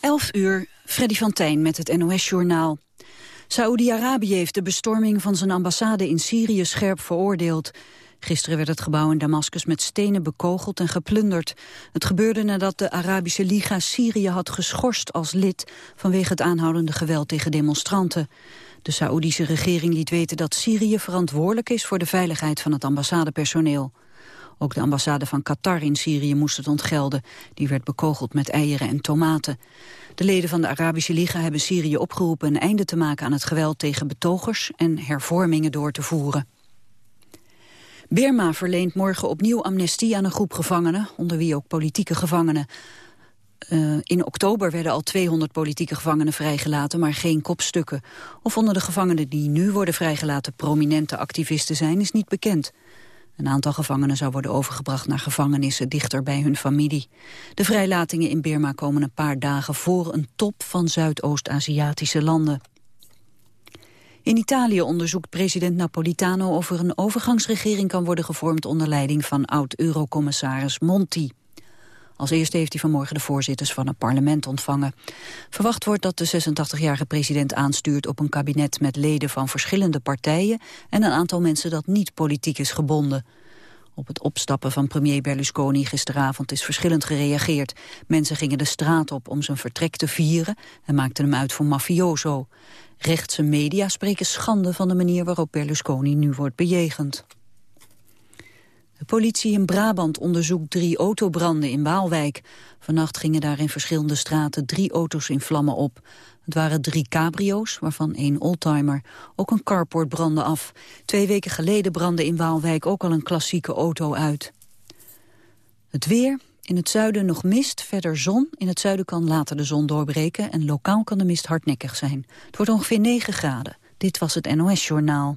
11 uur, Freddy van Tijn met het NOS-journaal. Saoedi-Arabië heeft de bestorming van zijn ambassade in Syrië scherp veroordeeld. Gisteren werd het gebouw in Damascus met stenen bekogeld en geplunderd. Het gebeurde nadat de Arabische Liga Syrië had geschorst als lid... vanwege het aanhoudende geweld tegen demonstranten. De Saoedische regering liet weten dat Syrië verantwoordelijk is... voor de veiligheid van het ambassadepersoneel. Ook de ambassade van Qatar in Syrië moest het ontgelden. Die werd bekogeld met eieren en tomaten. De leden van de Arabische Liga hebben Syrië opgeroepen... een einde te maken aan het geweld tegen betogers... en hervormingen door te voeren. Birma verleent morgen opnieuw amnestie aan een groep gevangenen... onder wie ook politieke gevangenen. Uh, in oktober werden al 200 politieke gevangenen vrijgelaten, maar geen kopstukken. Of onder de gevangenen die nu worden vrijgelaten prominente activisten zijn, is niet bekend. Een aantal gevangenen zou worden overgebracht naar gevangenissen dichter bij hun familie. De vrijlatingen in Birma komen een paar dagen voor een top van Zuidoost-Aziatische landen. In Italië onderzoekt president Napolitano of er een overgangsregering kan worden gevormd onder leiding van oud-eurocommissaris Monti. Als eerste heeft hij vanmorgen de voorzitters van het parlement ontvangen. Verwacht wordt dat de 86-jarige president aanstuurt op een kabinet met leden van verschillende partijen en een aantal mensen dat niet politiek is gebonden. Op het opstappen van premier Berlusconi gisteravond is verschillend gereageerd. Mensen gingen de straat op om zijn vertrek te vieren en maakten hem uit voor mafioso. Rechtse media spreken schande van de manier waarop Berlusconi nu wordt bejegend. De politie in Brabant onderzoekt drie autobranden in Waalwijk. Vannacht gingen daar in verschillende straten drie auto's in vlammen op. Het waren drie cabrio's, waarvan één oldtimer. Ook een carport brandde af. Twee weken geleden brandde in Waalwijk ook al een klassieke auto uit. Het weer, in het zuiden nog mist, verder zon. In het zuiden kan later de zon doorbreken en lokaal kan de mist hardnekkig zijn. Het wordt ongeveer 9 graden. Dit was het NOS Journaal.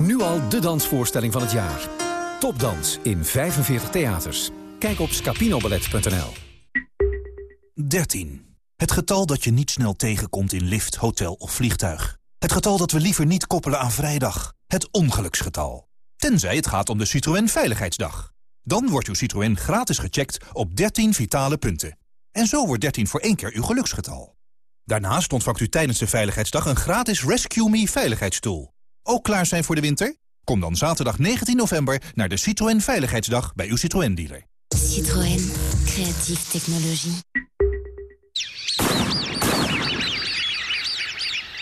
Nu al de dansvoorstelling van het jaar. Topdans in 45 theaters. Kijk op scapinoballet.nl 13. Het getal dat je niet snel tegenkomt in lift, hotel of vliegtuig. Het getal dat we liever niet koppelen aan vrijdag. Het ongeluksgetal. Tenzij het gaat om de Citroën Veiligheidsdag. Dan wordt uw Citroën gratis gecheckt op 13 vitale punten. En zo wordt 13 voor één keer uw geluksgetal. Daarnaast ontvangt u tijdens de Veiligheidsdag een gratis Rescue Me veiligheidsstoel. Ook klaar zijn voor de winter? Kom dan zaterdag 19 november naar de Citroën Veiligheidsdag bij uw Citroën dealer. Citroën. Creatieve technologie.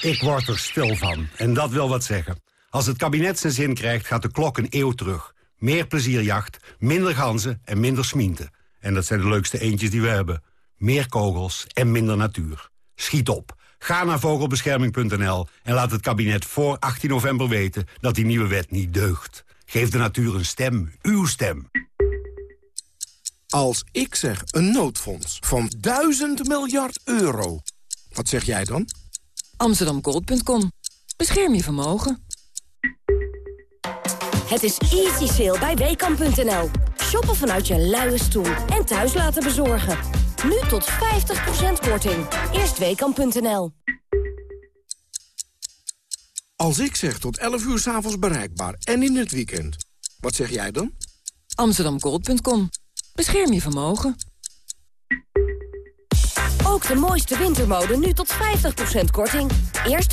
Ik word er stil van. En dat wil wat zeggen. Als het kabinet zijn zin krijgt, gaat de klok een eeuw terug. Meer plezierjacht, minder ganzen en minder smienten. En dat zijn de leukste eentjes die we hebben. Meer kogels en minder natuur. Schiet op. Ga naar vogelbescherming.nl en laat het kabinet voor 18 november weten dat die nieuwe wet niet deugt. Geef de natuur een stem, uw stem. Als ik zeg een noodfonds van 1000 miljard euro, wat zeg jij dan? Amsterdamgold.com. Bescherm je vermogen. Het is easy sale bij Weekamp.nl. Shoppen vanuit je luie stoel en thuis laten bezorgen. Nu tot 50% korting. Eerst Weekamp.nl. Als ik zeg tot 11 uur s'avonds bereikbaar en in het weekend, wat zeg jij dan? Amsterdamgold.com. Bescherm je vermogen. Ook de mooiste wintermode nu tot 50% korting. Eerst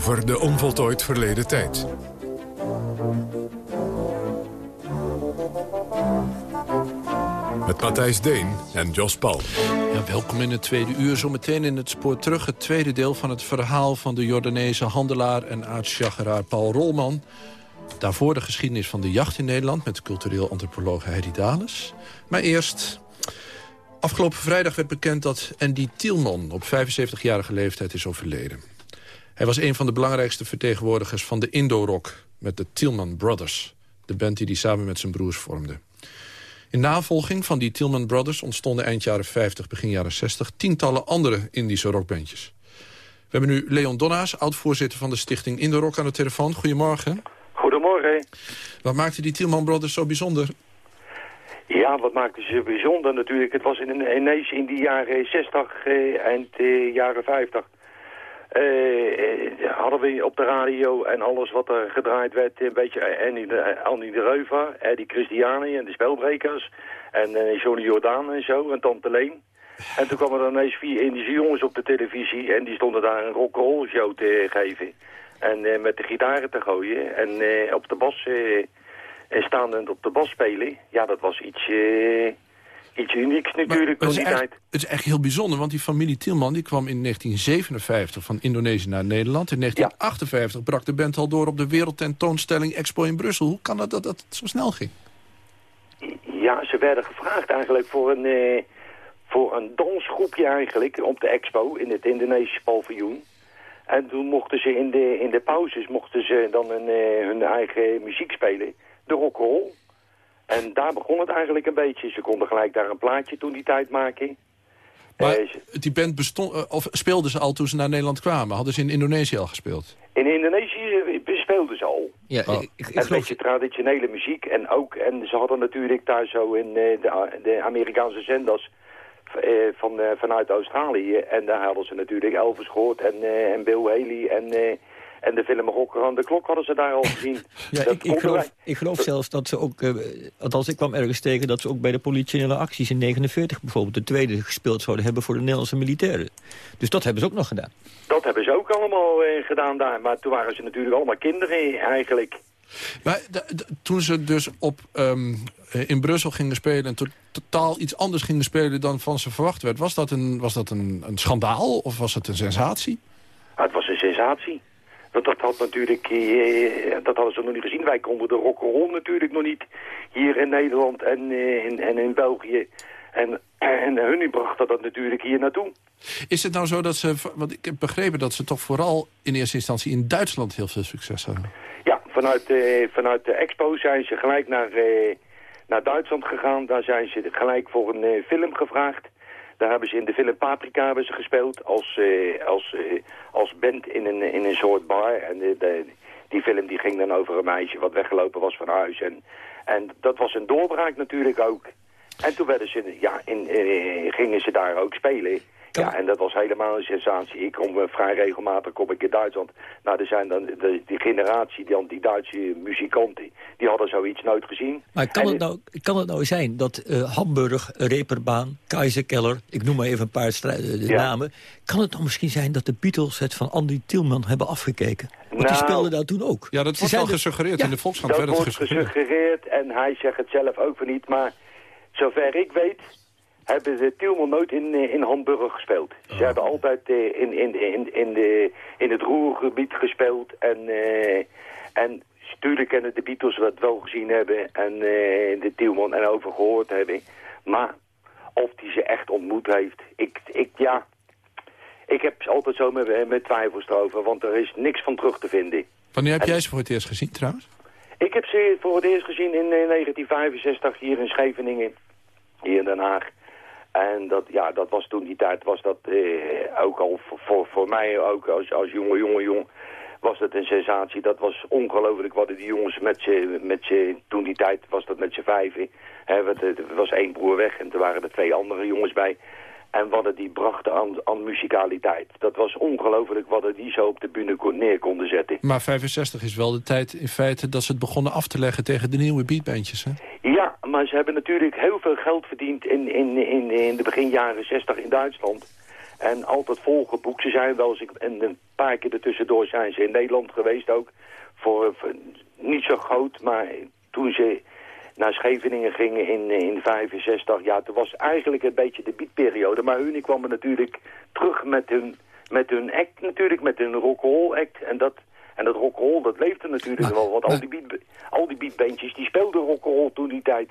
Over de onvoltooid verleden tijd. Met Matthijs Deen en Jos Paul. Ja, welkom in het tweede uur. Zometeen in het spoor terug het tweede deel van het verhaal... van de Jordaanese handelaar en aartsjaggeraar Paul Rolman. Daarvoor de geschiedenis van de jacht in Nederland... met cultureel antropoloog Heidi Dales. Maar eerst... Afgelopen vrijdag werd bekend dat Andy Tielman... op 75-jarige leeftijd is overleden. Hij was een van de belangrijkste vertegenwoordigers van de Indo-rock... met de Tielman Brothers, de band die hij samen met zijn broers vormde. In navolging van die Tillman Brothers ontstonden eind jaren 50, begin jaren 60... tientallen andere Indische rockbandjes. We hebben nu Leon Donnaas, oud-voorzitter van de stichting Indo Rock aan de telefoon. Goedemorgen. Goedemorgen. Wat maakte die Tillman Brothers zo bijzonder? Ja, wat maakte ze bijzonder natuurlijk? Het was in, ineens in die jaren 60, eh, eind eh, jaren 50... Uh, hadden we op de radio en alles wat er gedraaid werd, een beetje Annie de, Annie de Reuva, Eddie Christiani en de Spelbrekers. En uh, Johnny Jordaan en zo, en Tante Leen. En toen kwamen er ineens vier Indische jongens op de televisie en die stonden daar een rock'n'roll show te geven. En met de gitaren te gooien en op de bas, staande op de bas spelen. Ja, dat was iets iets unieks natuurlijk het, is echt, het is echt heel bijzonder, want die familie Tilman die kwam in 1957 van Indonesië naar Nederland. In 1958 brak de band al door op de wereldtentoonstelling Expo in Brussel. Hoe kan het dat dat zo snel ging? Ja, ze werden gevraagd eigenlijk voor een, eh, voor een dansgroepje eigenlijk op de Expo in het Indonesische paviljoen. En toen mochten ze in de, in de pauzes mochten ze dan een, uh, hun eigen muziek spelen, de rock'n'roll. En daar begon het eigenlijk een beetje. Ze konden gelijk daar een plaatje toen die tijd maken. Maar uh, die band bestond, uh, of speelden ze al toen ze naar Nederland kwamen? Hadden ze in Indonesië al gespeeld? In Indonesië speelden ze al. Ja, oh. ik, ik, een beetje traditionele muziek. En, ook, en ze hadden natuurlijk daar zo in uh, de, de, Amerikaanse zenders van, vanuit Australië. En daar hadden ze natuurlijk Elvis gehoord en, en Bill Haley en en de film Rocker aan de Klok hadden ze daar al gezien. ja, ik, ik, geloof, ik, geloof, zelfs dat ze ook, uh, althans ik kwam ergens tegen... dat ze ook bij de politionele acties in 49 bijvoorbeeld... de tweede gespeeld zouden hebben voor de Nederlandse militairen. Dus dat hebben ze ook nog gedaan. Dat hebben ze ook allemaal uh, gedaan daar. Maar toen waren ze natuurlijk allemaal kinderen eigenlijk. Maar toen ze dus op, um, in Brussel gingen spelen... en totaal iets anders gingen spelen dan van ze verwacht werd... was dat een, was dat een, een schandaal of was het een sensatie? het was een sensatie. Want dat had natuurlijk, eh, dat hadden ze nog niet gezien. Wij konden de rock'n'roll natuurlijk nog niet hier in Nederland en, eh, in, en in België. En, en hun brachten dat natuurlijk hier naartoe. Is het nou zo dat ze, want ik heb begrepen dat ze toch vooral in eerste instantie in Duitsland heel veel succes hadden? Ja, vanuit, uh, vanuit de expo zijn ze gelijk naar, uh, naar Duitsland gegaan. Daar zijn ze gelijk voor een uh, film gevraagd. Daar hebben ze in de film Paprika hebben ze gespeeld als, uh, als, uh, als band in een, in een soort bar. En de, die film die ging dan over een meisje wat weggelopen was van huis. En, en dat was een doorbraak natuurlijk ook. En toen werden ze, ja, in, uh, gingen ze daar ook spelen. Ja, en dat was helemaal een sensatie. Ik kom uh, vrij regelmatig kom ik in Duitsland. Nou, er zijn dan de, die generatie, die, die Duitse muzikanten, die hadden zoiets nooit gezien. Maar kan, het, nou, kan het nou zijn dat uh, Hamburg, Reeperbaan, Kaiserkeller, ik noem maar even een paar de namen. Kan het nou misschien zijn dat de Beatles het van Andy Tilman hebben afgekeken? Want die nou, speelden daar toen ook. Ja, dat wordt wel gesuggereerd in de Volkskrant. Dat wordt gesuggereerd en hij zegt het zelf ook van niet. Maar zover ik weet hebben ze Tielman nooit in, eh, in Hamburg gespeeld. Ze oh. hebben altijd uh, in, in, in, in, de, in het Roergebied gespeeld. En, uh, en natuurlijk kennen de Beatles dat wel gezien hebben. En uh, de Tielman en over gehoord hebben. Maar of die ze echt ontmoet heeft, ik, ik ja... Ik heb altijd zo met, met twijfels erover, want er is niks van terug te vinden. Wanneer heb jij ze voor het eerst gezien trouwens? Ik heb ze voor het eerst gezien in 1965 hier in Scheveningen, hier in Den Haag. En dat, ja, dat was toen die tijd, was dat eh, ook al voor, voor mij, ook als, als jonge, jonge, jong, was dat een sensatie. Dat was ongelooflijk wat die jongens met z'n, met toen die tijd was dat met z'n vijven. Hè, er was één broer weg en er waren er twee andere jongens bij. En wat het die brachten aan, aan muzikaliteit. Dat was ongelooflijk wat het die zo op de bühne neer konden zetten. Maar 65 is wel de tijd in feite dat ze het begonnen af te leggen tegen de nieuwe beatbandjes, hè? Ja, maar ze hebben natuurlijk heel veel geld verdiend in, in, in, in de begin jaren 60 in Duitsland. En altijd volgeboekt. Ze zijn wel eens een paar keer ertussendoor zijn ze in Nederland geweest ook. Voor, niet zo groot, maar toen ze naar Scheveningen gingen in, in 65, ja, toen was eigenlijk een beetje de beatperiode. Maar hun kwamen natuurlijk terug met hun, met hun act natuurlijk, met hun rock'n'roll act. En dat, en dat rock'n'roll, dat leefde natuurlijk wel. Want al die, beat, al die beatbandjes, die speelden rock'n'roll toen die tijd.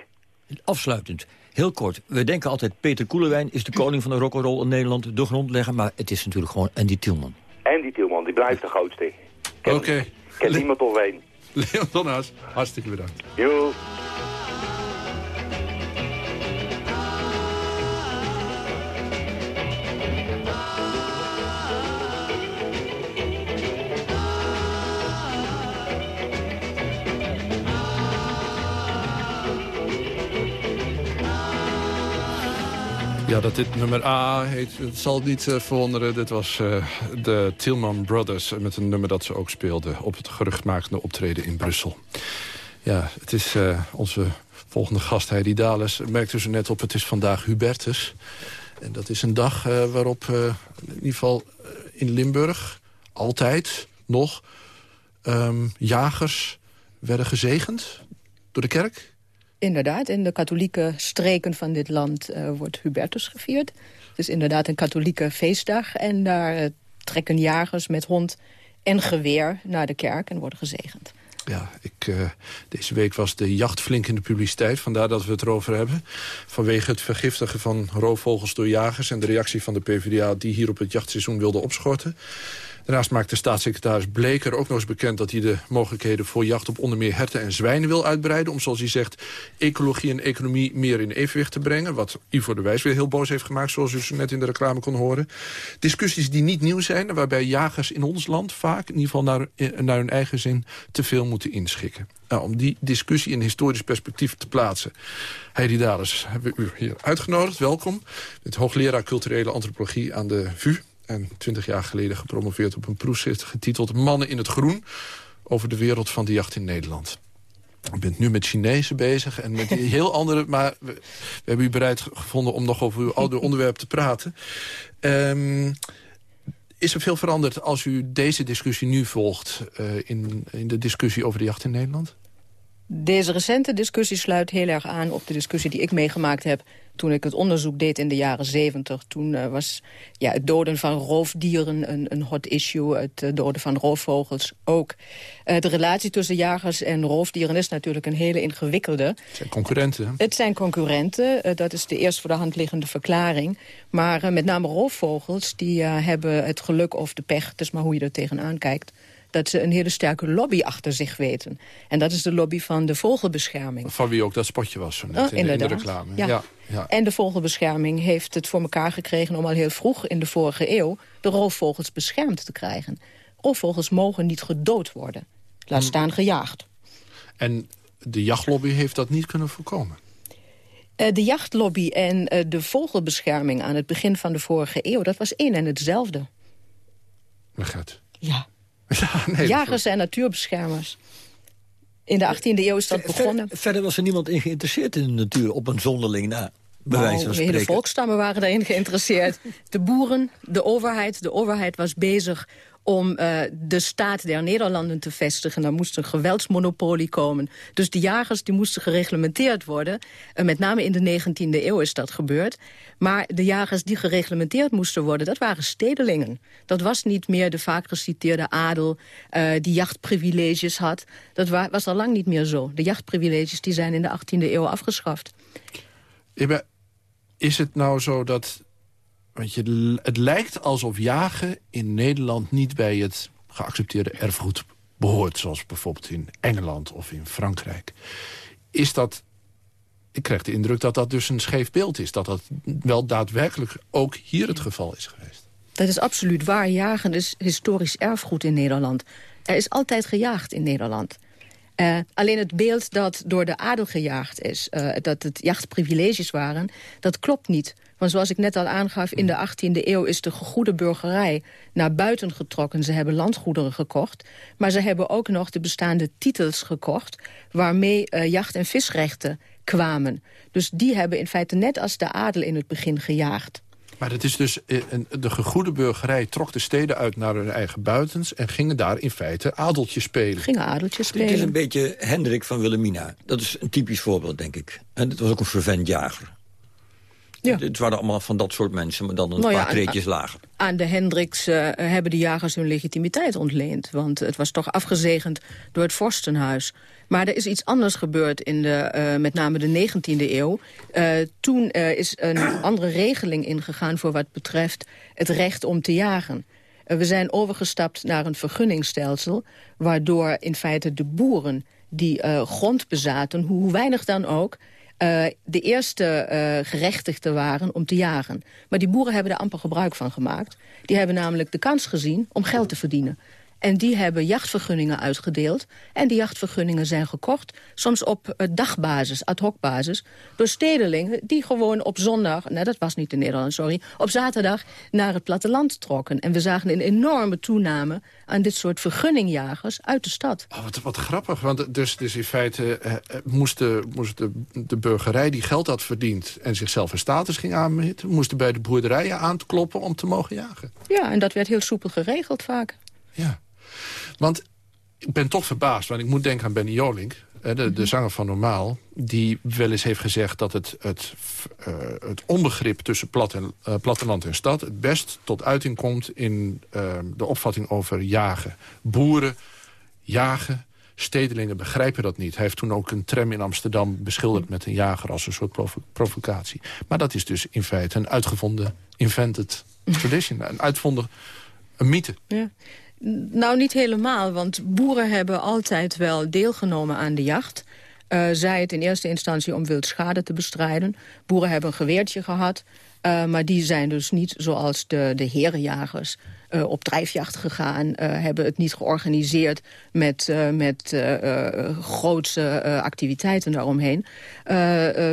Afsluitend, heel kort. We denken altijd Peter Koelewijn is de koning van de rock'n'roll in Nederland, de grondlegger. Maar het is natuurlijk gewoon Andy Tielman. Andy Tielman, die blijft de grootste. Oké. Okay. Ken niemand of één. Leon Donnaas, hartstikke bedankt. Jo. Ja, dat dit nummer A heet, het zal niet uh, verwonderen. Dit was uh, de Tillman Brothers met een nummer dat ze ook speelden... op het geruchtmakende optreden in Brussel. Ja, het is onze volgende gast, Heidi Dales. Merkte ze net op, het is vandaag Hubertus. En dat is een dag waarop in ieder geval in Limburg... altijd nog um, jagers werden gezegend door de kerk... Inderdaad, in de katholieke streken van dit land uh, wordt Hubertus gevierd. Het is inderdaad een katholieke feestdag. En daar uh, trekken jagers met hond en geweer naar de kerk en worden gezegend. Ja, ik, uh, deze week was de jacht flink in de publiciteit. Vandaar dat we het erover hebben. Vanwege het vergiftigen van roofvogels door jagers... en de reactie van de PvdA die hier op het jachtseizoen wilde opschorten. Daarnaast maakte staatssecretaris Bleker ook nog eens bekend... dat hij de mogelijkheden voor jacht op onder meer herten en zwijnen wil uitbreiden... om, zoals hij zegt, ecologie en economie meer in evenwicht te brengen. Wat Ivo de Wijs weer heel boos heeft gemaakt, zoals u net in de reclame kon horen. Discussies die niet nieuw zijn, waarbij jagers in ons land vaak... in ieder geval naar, naar hun eigen zin te veel moeten inschikken. Nou, om die discussie in historisch perspectief te plaatsen. Heidi Dales hebben we u hier uitgenodigd. Welkom. Het hoogleraar culturele antropologie aan de VU en twintig jaar geleden gepromoveerd op een proefschrift getiteld Mannen in het Groen over de wereld van de jacht in Nederland. U bent nu met Chinezen bezig en met heel andere... maar we, we, hebben u bereid gevonden om nog over uw oude onderwerp te praten. Um, is er veel veranderd als u deze discussie nu volgt... Uh, in, in de discussie over de jacht in Nederland? Deze recente discussie sluit heel erg aan op de discussie die ik meegemaakt heb toen ik het onderzoek deed in de jaren zeventig. Toen uh, was ja, het doden van roofdieren een, een hot issue. Het uh, doden van roofvogels ook. Uh, de relatie tussen jagers en roofdieren is natuurlijk een hele ingewikkelde. Het zijn concurrenten. Het zijn concurrenten. dat is de eerst voor de hand liggende verklaring. Maar met name roofvogels die hebben het geluk of de pech. Het is maar hoe je er tegenaan kijkt dat ze een hele sterke lobby achter zich weten. En dat is de lobby van de vogelbescherming. Van wie ook dat spotje was zo net oh, in, de, in, de, reclame. Ja. Ja, En de vogelbescherming heeft het voor elkaar gekregen... om al heel vroeg in de vorige eeuw de roofvogels beschermd te krijgen. Roofvogels mogen niet gedood worden. Laat hmm. staan gejaagd. En de jachtlobby heeft dat niet kunnen voorkomen? Uh, de jachtlobby en uh, de vogelbescherming aan het begin van de vorige eeuw... dat was één en hetzelfde. Begat. Ja. Ja, nee, Jagers en natuurbeschermers. In de 18e eeuw is dat begonnen. Verder, was er niemand in geïnteresseerd in de natuur op een zonderling na. Nou, de hele volkstammen waren daarin geïnteresseerd. De boeren, de overheid. De overheid was bezig om uh, de staat der Nederlanden te vestigen. Dan moest een geweldsmonopolie komen. Dus de jagers die moesten gereglementeerd worden. Uh, met name in de 19e eeuw is dat gebeurd. Maar de jagers die gereglementeerd moesten worden, dat waren stedelingen. Dat was niet meer de vaak geciteerde adel uh, die jachtprivileges had. Dat was al lang niet meer zo. De jachtprivileges die zijn in de 18e eeuw afgeschaft. Is het nou zo dat want je, het lijkt alsof jagen in Nederland niet bij het geaccepteerde erfgoed behoort. Zoals bijvoorbeeld in Engeland of in Frankrijk. Is dat... Ik krijg de indruk dat dat dus een scheef beeld is. Dat dat wel daadwerkelijk ook hier het geval is geweest. Dat is absoluut waar. Jagen is historisch erfgoed in Nederland. Er is altijd gejaagd in Nederland. Uh, alleen het beeld dat door de adel gejaagd is, uh, dat het jachtprivileges waren, dat klopt niet. Want zoals ik net al aangaf, in de 18e eeuw is de gegoede burgerij naar buiten getrokken. Ze hebben landgoederen gekocht. Maar ze hebben ook nog de bestaande titels gekocht... waarmee uh, jacht- en visrechten kwamen. Dus die hebben in feite net als de adel in het begin gejaagd. Maar het is dus, eh, de gegoede burgerij trok de steden uit naar hun eigen buitens... en gingen daar in feite adeltjes spelen. Gingen adeltjes spelen. Het is een beetje Hendrik van Wilhelmina. Dat is een typisch voorbeeld, denk ik. En het was ook een vervent jager. Ja. Het waren allemaal van dat soort mensen, maar dan een nou paar treetjes lager. Aan de Hendricks uh, hebben de jagers hun legitimiteit ontleend. Want het was toch afgezegend door het vorstenhuis. Maar er is iets anders gebeurd in de, uh, met name de 19e eeuw. Uh, toen is een andere regeling ingegaan voor wat betreft het recht om te jagen. we zijn overgestapt naar een vergunningstelsel... waardoor in feite de boeren die grond bezaten, hoe weinig dan ook uh, de eerste uh, gerechtigden waren om te jagen. Maar die boeren hebben er amper gebruik van gemaakt. Die hebben namelijk de kans gezien om geld te verdienen. En die hebben jachtvergunningen uitgedeeld. En die jachtvergunningen zijn gekocht, soms op uh, dagbasis, ad hoc basis... door stedelingen die gewoon op zondag, nee dat was niet in Nederland, sorry... op zaterdag naar het platteland trokken. En we zagen een enorme toename aan dit soort vergunningjagers uit de stad. Oh, wat, wat grappig, want dus, dus in feite eh, eh moest, de, moest de, de burgerij die geld had verdiend... en zichzelf een status ging aanmeten... moesten bij de boerderijen aankloppen om te mogen jagen. Ja, en dat werd heel soepel geregeld vaak. Ja. Want ik ben toch verbaasd, want ik moet denken aan Benny Jolink... De, de mhm. zanger van Normaal, die wel eens heeft gezegd... dat het, het, uh, het onbegrip tussen plat en, uh, platteland en stad... het best tot uiting komt in uh, de opvatting over jagen. Boeren jagen, stedelingen begrijpen dat niet. Hij heeft toen ook een tram in Amsterdam beschilderd mhm. met een jager... als een soort provo provocatie. Maar dat is dus in feite een uitgevonden, invented tradition. Een uitgevonden, een mythe. Ja. Nou, niet helemaal, want boeren hebben altijd wel deelgenomen aan de jacht. Uh, zij het in eerste instantie om wildschade te bestrijden. Boeren hebben een geweertje gehad, uh, maar die zijn dus niet zoals de, de herenjagers uh, op drijfjacht gegaan. Uh, hebben het niet georganiseerd met, met grootse activiteiten daaromheen.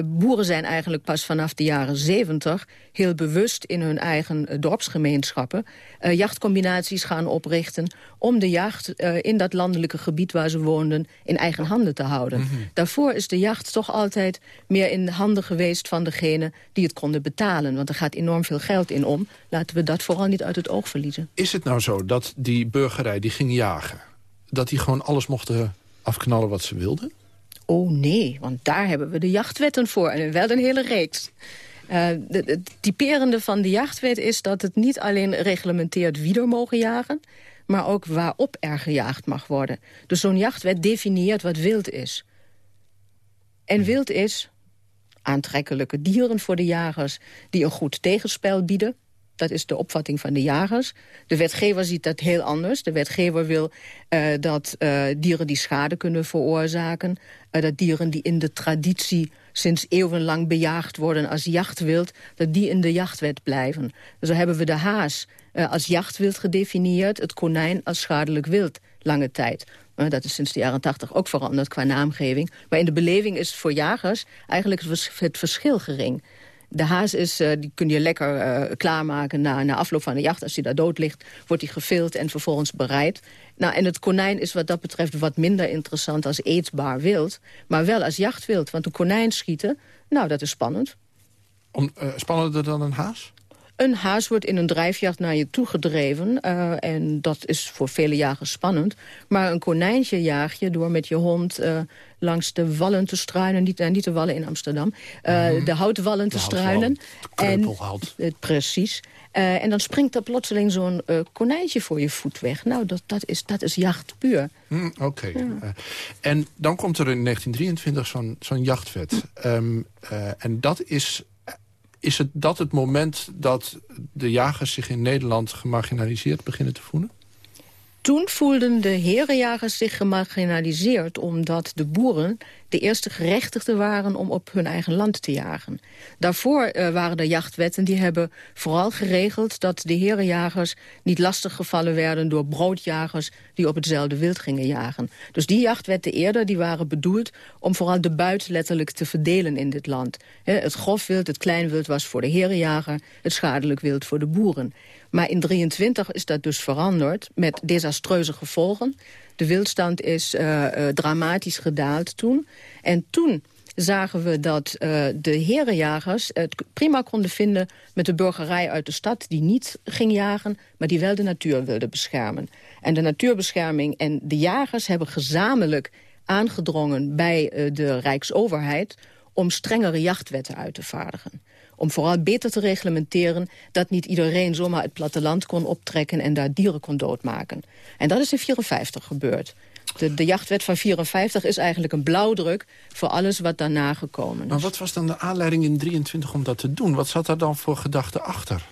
boeren zijn eigenlijk pas vanaf de jaren zeventig heel bewust in hun eigen dorpsgemeenschappen... jachtcombinaties gaan oprichten om de jacht in dat landelijke gebied waar ze woonden... in eigen handen te houden. Mhm. Daarvoor is de jacht toch altijd meer in de handen geweest van degene die het konden betalen. Want er gaat enorm veel geld in om. Laten we dat vooral niet uit het oog verliezen. Is het nou zo dat die burgerij die ging jagen... dat die gewoon alles mochten afknallen wat ze wilden? Oh nee, want daar hebben we de jachtwetten voor. En wel een hele reeks. Uh, het typerende van de jachtwet is dat het niet alleen reglementeert wie er mogen jagen... maar ook waarop er gejaagd mag worden. Dus zo'n jachtwet definieert wat wild is. En wild is aantrekkelijke dieren voor de jagers... die een goed tegenspel bieden dat is de opvatting van de jagers. De wetgever ziet dat heel anders. De wetgever wil uh, dat uh, dieren die schade kunnen veroorzaken... Uh, dat dieren die in de traditie sinds eeuwenlang bejaagd worden als jachtwild... dat die in de jachtwet blijven. Dus hebben we de haas als jachtwild gedefinieerd... het konijn als schadelijk wild lange tijd. Dat is sinds de jaren tachtig ook veranderd qua naamgeving. Maar in de beleving is voor jagers eigenlijk het verschil gering. De haas is, uh, die kun je lekker uh, klaarmaken na, na afloop van de jacht. Als hij daar dood ligt, wordt hij gevild en vervolgens bereid. Nou, en het konijn is wat dat betreft wat minder interessant als eetbaar wild. Maar wel als jachtwild, want een konijn schieten, nou, dat is spannend. Om, uh, spannender dan een haas? Een haas wordt in een drijfjacht naar je toe gedreven. Uh, en dat is voor vele jagers spannend. Maar een konijntje jaag je door met je hond uh, langs de wallen te struinen. Niet, uh, niet de wallen in Amsterdam. Mm De houtwallen te struinen. En, precies. en dan springt er plotseling zo'n konijntje voor je voet weg. Nou, dat, dat, is, dat is jacht puur. Mm, Oké. Okay. Ja. en dan komt er in 1923 zo'n zo'n jachtwet. Um, en dat is is het dat het moment dat de jagers zich in Nederland gemarginaliseerd beginnen te voelen? Toen voelden de herenjagers zich gemarginaliseerd... omdat de boeren de eerste gerechtigden waren om op hun eigen land te jagen. Daarvoor uh, waren er jachtwetten die hebben vooral geregeld... dat de herenjagers niet lastiggevallen werden door broodjagers... die op hetzelfde wild gingen jagen. Dus die jachtwetten eerder die waren bedoeld om vooral de buit letterlijk te verdelen in dit land. He, het grofwild, het kleinwild was voor de herenjager... het schadelijk wild voor de boeren. Maar in 23 is dat dus veranderd met desastreuze gevolgen. De wildstand is uh, uh, dramatisch gedaald toen. En toen zagen we dat uh, de herenjagers het prima konden vinden... met de burgerij uit de stad die niet ging jagen... maar die wel de natuur wilde beschermen. En de natuurbescherming en de jagers hebben gezamenlijk aangedrongen... bij uh, de Rijksoverheid om strengere jachtwetten uit te vaardigen om vooral beter te reglementeren... dat niet iedereen zomaar het platteland kon optrekken... en daar dieren kon doodmaken. En dat is in 1954 gebeurd. De, de, jachtwet van 54 is eigenlijk een blauwdruk voor alles wat daarna gekomen is. Maar wat was dan de aanleiding in 23 om dat te doen? Wat zat daar dan voor gedachte achter?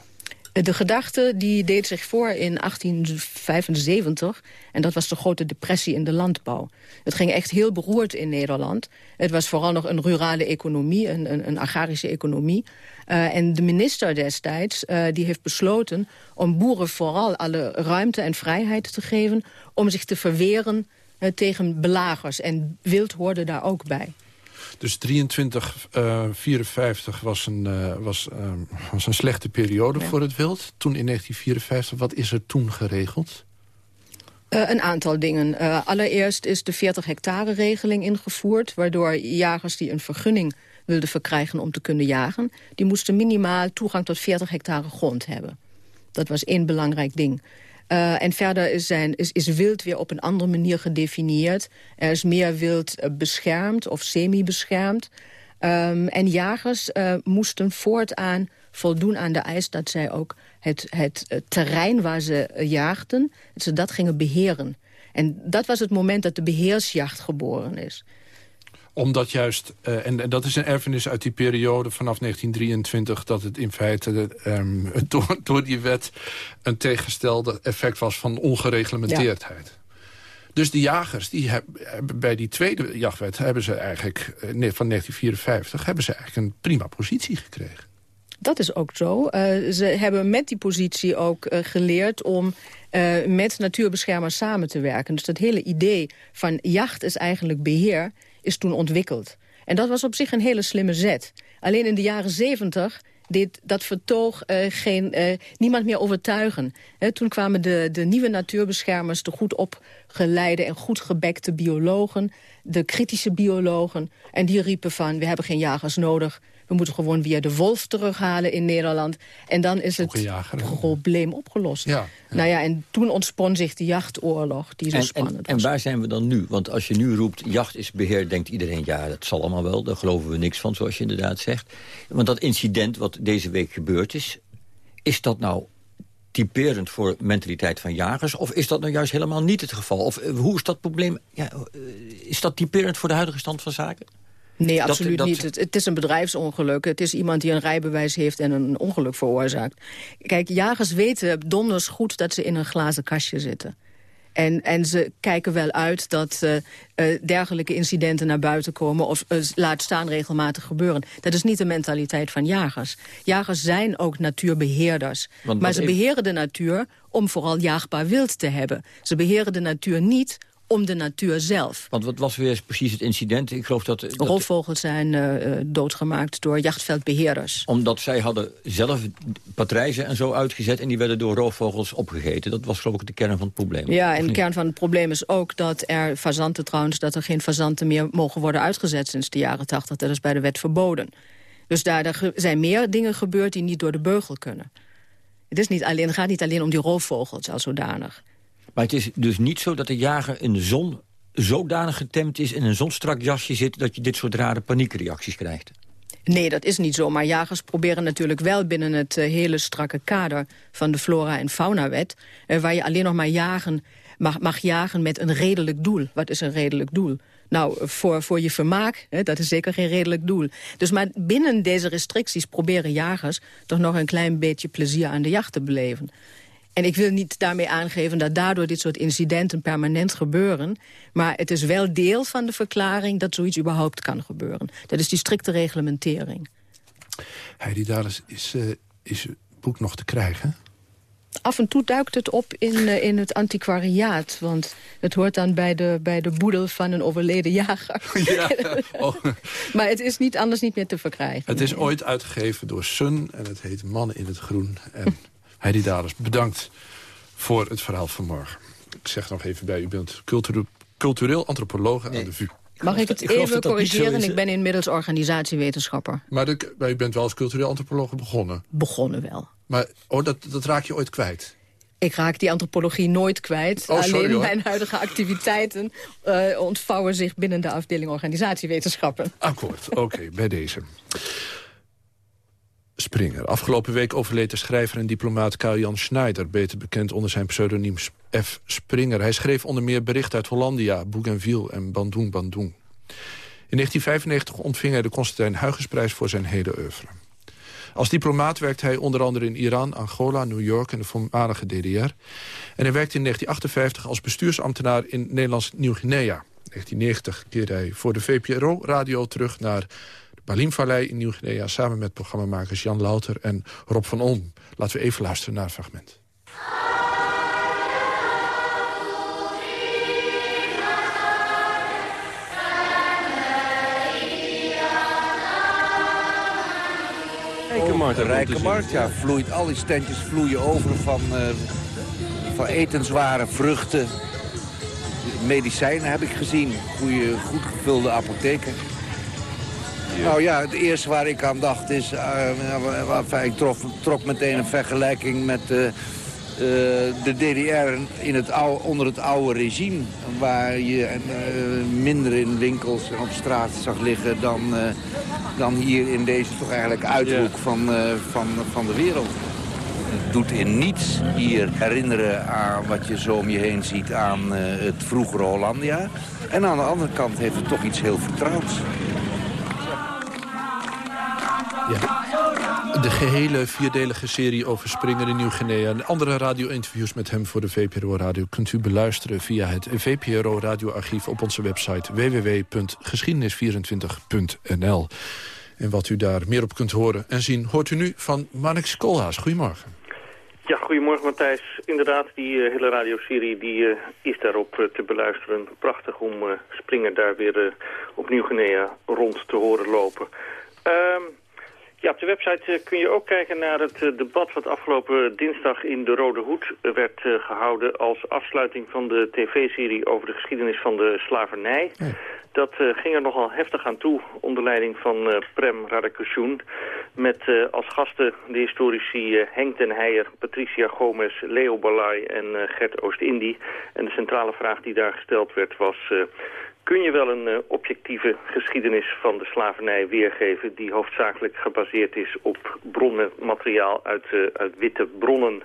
De gedachte die deed zich voor in 1875. En dat was de grote depressie in de landbouw. Het ging echt heel beroerd in Nederland. Het was vooral nog een rurale economie, een, een, een agrarische economie. Uh, en de minister destijds uh, die heeft besloten om boeren vooral alle ruimte en vrijheid te geven... om zich te verweren tegen belagers. En wild hoorde daar ook bij. Dus 23, uh, 54 was een, uh, was, uh, was een slechte periode ja. voor het wild. Toen in 1954, wat is er toen geregeld? Een aantal dingen. Allereerst is de 40 hectare regeling ingevoerd... waardoor jagers die een vergunning wilden verkrijgen om te kunnen jagen... die moesten minimaal toegang tot 40 hectare grond hebben. Dat was één belangrijk ding. Uh, en verder is, zijn, is, is wild weer op een andere manier gedefinieerd. Er is meer wild uh, beschermd of semi-beschermd. Um, en jagers uh, moesten voortaan voldoen aan de eis dat zij ook het, het terrein waar ze jaagden, dat ze dat gingen beheren. En dat was het moment dat de beheersjacht geboren is omdat juist, uh, en, en, dat is een erfenis uit die periode vanaf 1923... dat het in feite um, door, door, die wet een tegengestelde effect was van ongereglementeerdheid. Ja. Dus de jagers, die hebben, bij die tweede jachtwet hebben ze eigenlijk, uh, van 1954... hebben ze eigenlijk een prima positie gekregen. Dat is ook zo. Uh, ze hebben met die positie ook uh, geleerd om uh, met natuurbeschermers samen te werken. Dus dat hele idee van jacht is eigenlijk beheer is toen ontwikkeld. En dat was op zich een hele slimme zet. Alleen in de jaren zeventig deed dat vertoog uh, geen, uh, niemand meer overtuigen. Toen kwamen de, de nieuwe natuurbeschermers, de goed opgeleide en goed gebekte biologen... de kritische biologen, en die riepen van... we hebben geen jagers nodig, we moeten gewoon weer de wolf terughalen in Nederland. En dan is het probleem opgelost. Ja, ja. Nou ja, en toen ontspon zich de jachtoorlog, die zo en, spannend en, en, waar zijn we dan nu? Want als je nu roept, jacht is beheer, denkt iedereen... ja, dat zal allemaal wel, daar geloven we niks van, zoals je inderdaad zegt. Want dat incident wat deze week gebeurd is... is dat nou typerend voor mentaliteit van jagers? Of is dat nou juist helemaal niet het geval? Of uh, hoe is dat probleem... Ja, uh, is dat typerend voor de huidige stand van zaken? Nee, absoluut dat, dat... niet. Het, het, is een bedrijfsongeluk. Het is iemand die een rijbewijs heeft en een ongeluk veroorzaakt. Kijk, jagers weten donders goed dat ze in een glazen kastje zitten. En, en ze kijken wel uit dat uh, uh, dergelijke incidenten naar buiten komen... of uh, laat staan regelmatig gebeuren. Dat is niet de mentaliteit van jagers. Jagers zijn ook natuurbeheerders. Want maar ze even... beheren de natuur om vooral jaagbaar wild te hebben. Ze beheren de natuur niet om de natuur zelf. Want wat was weer precies het incident? Ik geloof dat... dat Roofvogels zijn uh, doodgemaakt door jachtveldbeheerders. Omdat zij hadden zelf patrijzen en zo uitgezet... en die werden door roofvogels opgegeten. Dat was geloof ik de kern van het probleem. Ja, en de kern van het probleem is ook dat er fazanten trouwens... dat er geen fazanten meer mogen worden uitgezet sinds de jaren 80. Dat is bij de wet verboden. Dus daar zijn meer dingen gebeurd die niet door de beugel kunnen. Het, is niet alleen, het gaat niet alleen om die roofvogels als zodanig. Maar het is dus niet zo dat de jager in de zon zodanig getemd is... in een zonstrak jasje zit dat je dit soort rare paniekreacties krijgt. Nee, dat is niet zo. Maar jagers proberen natuurlijk wel binnen het uh, hele strakke kader... van de flora- en faunawet... Uh, waar je alleen nog maar jagen, mag, mag jagen met een redelijk doel. Wat is een redelijk doel? Nou, voor, voor je vermaak, hè, dat is zeker geen redelijk doel. Dus maar binnen deze restricties proberen jagers... toch nog een klein beetje plezier aan de jacht te beleven. En ik wil niet daarmee aangeven dat daardoor dit soort incidenten permanent gebeuren. Maar het is wel deel van de verklaring dat zoiets überhaupt kan gebeuren. Dat is die strikte reglementering. Heidi Dales, is, uh, is het boek nog te krijgen? Af en toe duikt het op in, uh, in het antiquariaat. Want het hoort dan bij de, bij de boedel van een overleden jager. Ja, oh. maar het is niet, anders niet meer te verkrijgen. Het is ooit uitgegeven door Sun en het heet Mannen in het Groen. En Heidi Daders, bedankt voor het verhaal van morgen. Ik zeg nog even bij, u bent cultureel, cultureel antropoloog aan de VU. Mag ik het Ik even dat corrigeren? Ik ben inmiddels organisatiewetenschapper. Maar, de, maar je bent wel als cultureel antropoloog begonnen. Begonnen wel. Maar oh, dat, dat raak je ooit kwijt. Ik raak die antropologie nooit kwijt. Oh, sorry, Alleen hoor. mijn huidige activiteiten eh, ontvouwen zich binnen de afdeling organisatiewetenschappen. Akkoord, oké, bij deze. Springer. Afgelopen week overleed de schrijver en diplomaat Karl-Jan Schneider... beter bekend onder zijn pseudoniem F. Springer. Hij schreef onder meer berichten uit Hollandia, Bougainville en Bandung Bandung. In 1995 ontving hij de Constantijn Huygensprijs voor zijn hele oeuvre. Als diplomaat werkte hij onder andere in Iran, Angola, New York en de voormalige DDR. En hij werkte in 1958 als bestuursambtenaar in Nederlands Nieuw-Guinea. In 1990 keerde hij voor de VPRO-radio terug naar Balimvallei in Nieuw-Guinea... samen met programmamakers Jan Louter en Rob van Olm. Laten we even luisteren naar het fragment. Rijke de rijke markt, ja. Vloeit, al die standjes vloeien over van, eh, van etenswaren, vruchten. Medicijnen heb ik gezien. Goeie, goed gevulde apotheken. Nou ja, het eerste waar ik aan dacht is... eh, enfin, ik trof, trok meteen een vergelijking met eh, eh, de DDR in het oude, onder het oude regime. Waar je eh, minder in winkels en op straat zag liggen dan, eh, dan hier in deze toch eigenlijk uithoek van, eh, van, van de wereld. Het doet in niets hier herinneren aan wat je zo om je heen ziet aan eh, het vroegere Hollandia. En aan de andere kant heeft het toch iets heel vertrouwds. De gehele vierdelige serie over Springer in Nieuw-Guinea... en andere radio-interviews met hem voor de VPRO-radio... kunt u beluisteren via het VPRO-radioarchief op onze website... www.geschiedenis24.nl. En wat u daar meer op kunt horen en zien... hoort u nu van Marnix Koolhaas. Goedemorgen. Ja, goedemorgen Matthijs. Inderdaad, die eh, hele radioserie die, eh, is daarop eh, te beluisteren. Prachtig om Springer daar weer op Nieuw-Guinea rond te horen lopen. Ehm, ja, op de website eh, kun je ook kijken naar het eh, debat wat afgelopen dinsdag in de Rode Hoed eh, werd eh, gehouden als afsluiting van de tv-serie over de geschiedenis van de slavernij. Dat ging er nogal heftig aan toe onder leiding van Prem Radakation. Met als gasten de historici Henk den Heijer, Patricia Gomez, Leo Balai en Gert Oost-Indie. En de centrale vraag die daar gesteld werd was... Kun je wel een eh, objectieve geschiedenis van de slavernij weergeven... die hoofdzakelijk gebaseerd is op bronnenmateriaal uit, eh, uit witte bronnen? En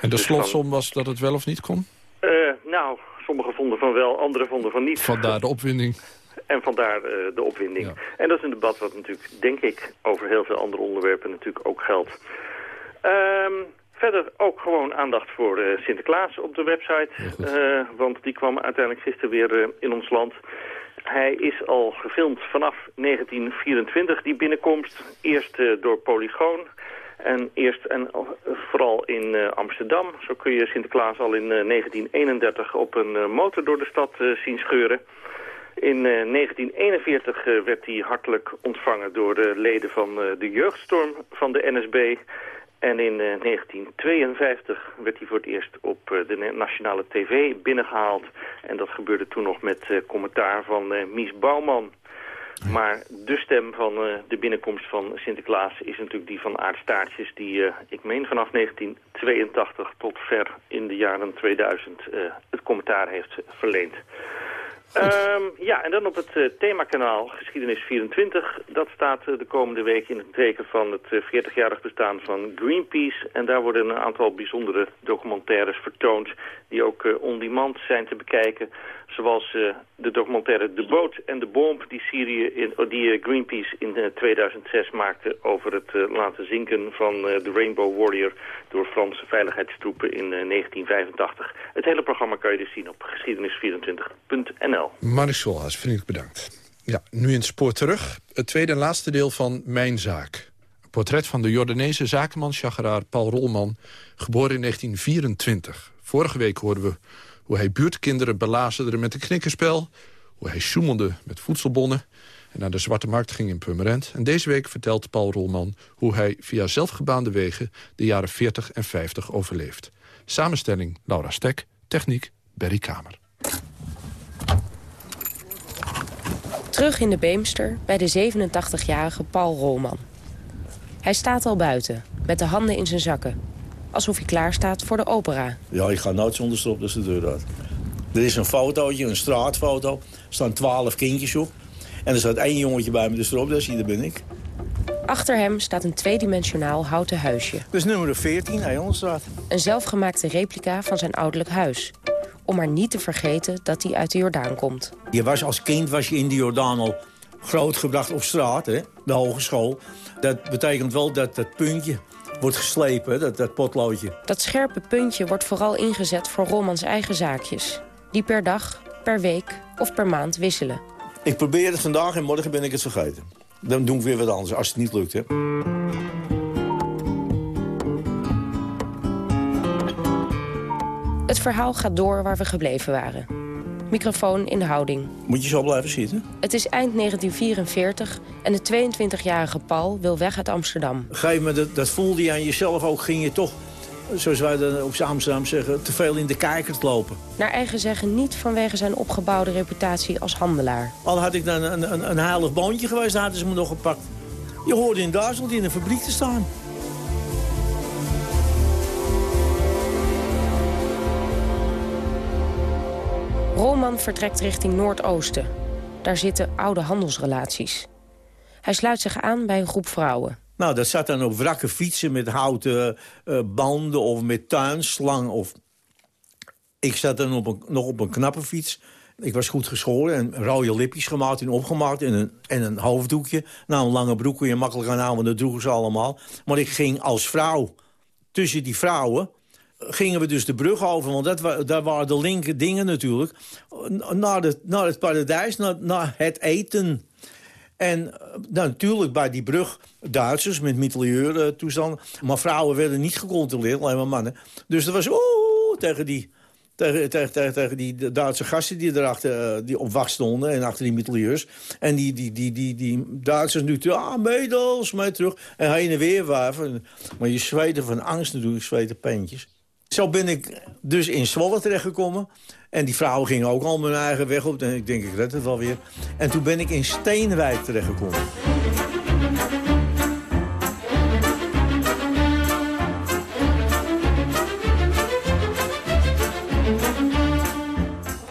de Dus slotsom was dat het wel of niet kon? Eh, nou, sommigen vonden van wel, anderen vonden van niet. Vandaar de opwinding. En vandaar de opwinding. En dat is een debat wat natuurlijk, denk ik, over heel veel andere onderwerpen natuurlijk ook geldt. Ehm, verder ook gewoon aandacht voor eh, Sinterklaas op de website. Eh, want die kwam uiteindelijk gisteren weer eh, in ons land. Hij is al gefilmd vanaf 1924, die binnenkomst. Eerst door Polygoon. En eerst en al- vooral in Amsterdam. Zo kun je Sinterklaas al in eh, 1931 op een motor door de stad zien scheuren. In eh, 1941 eh, werd hij hartelijk ontvangen door de leden van de jeugdstorm van de NSB. En in eh, 1952 werd hij voor het eerst op eh, de na- nationale tv binnengehaald. En dat gebeurde toen nog met eh, commentaar van eh, Mies Bouwman. Maar de stem van eh, de binnenkomst van Sinterklaas is natuurlijk die van Aart Staartjes... die, eh, ik meen, vanaf 1982 tot ver in de jaren 2000 eh, het commentaar heeft verleend. Ehm, ja, en dan op het eh, themakanaal Geschiedenis 24. Dat staat eh, de komende week in het teken van het eh, 40-jarig bestaan van Greenpeace. En daar worden een aantal bijzondere documentaires vertoond... die ook eh, on-demand zijn te bekijken. Zoals eh, de documentaire De Boot en de Bomb... die, Syrië in, oh, die eh, Greenpeace in eh, 2006 maakte... over het eh, laten zinken van eh, de Rainbow Warrior... door Franse veiligheidstroepen in eh, 1985. Het hele programma kan je dus zien op geschiedenis24.nl. Marnix Koolhaas, vriendelijk bedankt. Ja, nu in het spoor terug. Het tweede en laatste deel van Mijn Zaak. Een portret van de Jordaanese zakenman chageraar Paul Rolman... geboren in 1924. Vorige week hoorden we hoe hij buurtkinderen belazerde met een knikkerspel... hoe hij sjoemelde met voedselbonnen... en naar de Zwarte Markt ging in Purmerend. En deze week vertelt Paul Rolman hoe hij via zelfgebaande wegen... de jaren 40 en 50 overleeft. Samenstelling Laura Stek, techniek Berry Kamer. Terug in de Beemster bij de 87-jarige Paul Rolman. Hij staat al buiten, met de handen in zijn zakken. Alsof hij klaar staat voor de opera. Ja, ik ga nooit zonder stop dus de deur uit. Er is een fotootje, een straatfoto. Er staan twaalf kindjes op. En er staat één jongetje bij me de stropdas, hier ben ik. Achter hem staat een tweedimensionaal houten huisje. Dat is nummer 14, Eilonstraat. Een zelfgemaakte replica van zijn ouderlijk huis. Om maar niet te vergeten dat hij uit de Jordaan komt. Je was als kind was je in de Jordaan al grootgebracht op straat, hè? de hogeschool. Dat betekent wel dat dat puntje wordt geslepen, dat, dat potloodje. Dat scherpe puntje wordt vooral ingezet voor Romans eigen zaakjes. Die per dag, per week of per maand wisselen. Ik probeer het vandaag en morgen ben ik het vergeten. Dan doen we weer wat anders, als het niet lukt. Hè. Het verhaal gaat door waar we gebleven waren. Microfoon in houding. Moet je zo blijven zitten? Het is eind 1944 en de 22-jarige Paul wil weg uit Amsterdam. Geef me dat, dat voelde je aan jezelf ook. Ging je toch, zoals wij dan op Amsterdam zeggen, te veel in de kijkers lopen. Naar eigen zeggen niet vanwege zijn opgebouwde reputatie als handelaar. Al had ik dan een, een, een heilig boontje geweest, hadden ze me nog gepakt. Je hoorde in Duitsland in een fabriek te staan. Roman vertrekt richting Noordoosten. Daar zitten oude handelsrelaties. Hij sluit zich aan bij een groep vrouwen. Nou, dat zat dan op wrakke fietsen met houten uh, banden of met tuinslang. Of... Ik zat dan nog op een knappe fiets. Ik was goed geschoren en rode lipjes gemaakt en opgemaakt. En een, en een hoofddoekje. Nou, een lange broek kun je makkelijk aan houden, dat droegen ze allemaal. Maar ik ging als vrouw tussen die vrouwen gingen we dus de brug over, want dat, daar waren de linker dingen natuurlijk... naar, de, naar het paradijs, naar, het eten. En nou, natuurlijk bij die brug Duitsers met mitrailleur-toestanden. maar vrouwen werden niet gecontroleerd, alleen maar mannen. Dus er was oeh tegen die, tegen, tegen, tegen, die Duitse gasten die erachter uh, die op wacht stonden... en achter die mitrailleurs. En die, die, die, die, die Duitsers nu, ah, meedels, mee terug. En heen en weer wuiven. Maar je zweette van angst natuurlijk, zweten peentjes. Zo ben ik dus in Zwolle terechtgekomen. En die vrouwen gingen ook al mijn eigen weg op. En ik denk, ik red het wel weer. En toen ben ik in Steenwijk terechtgekomen.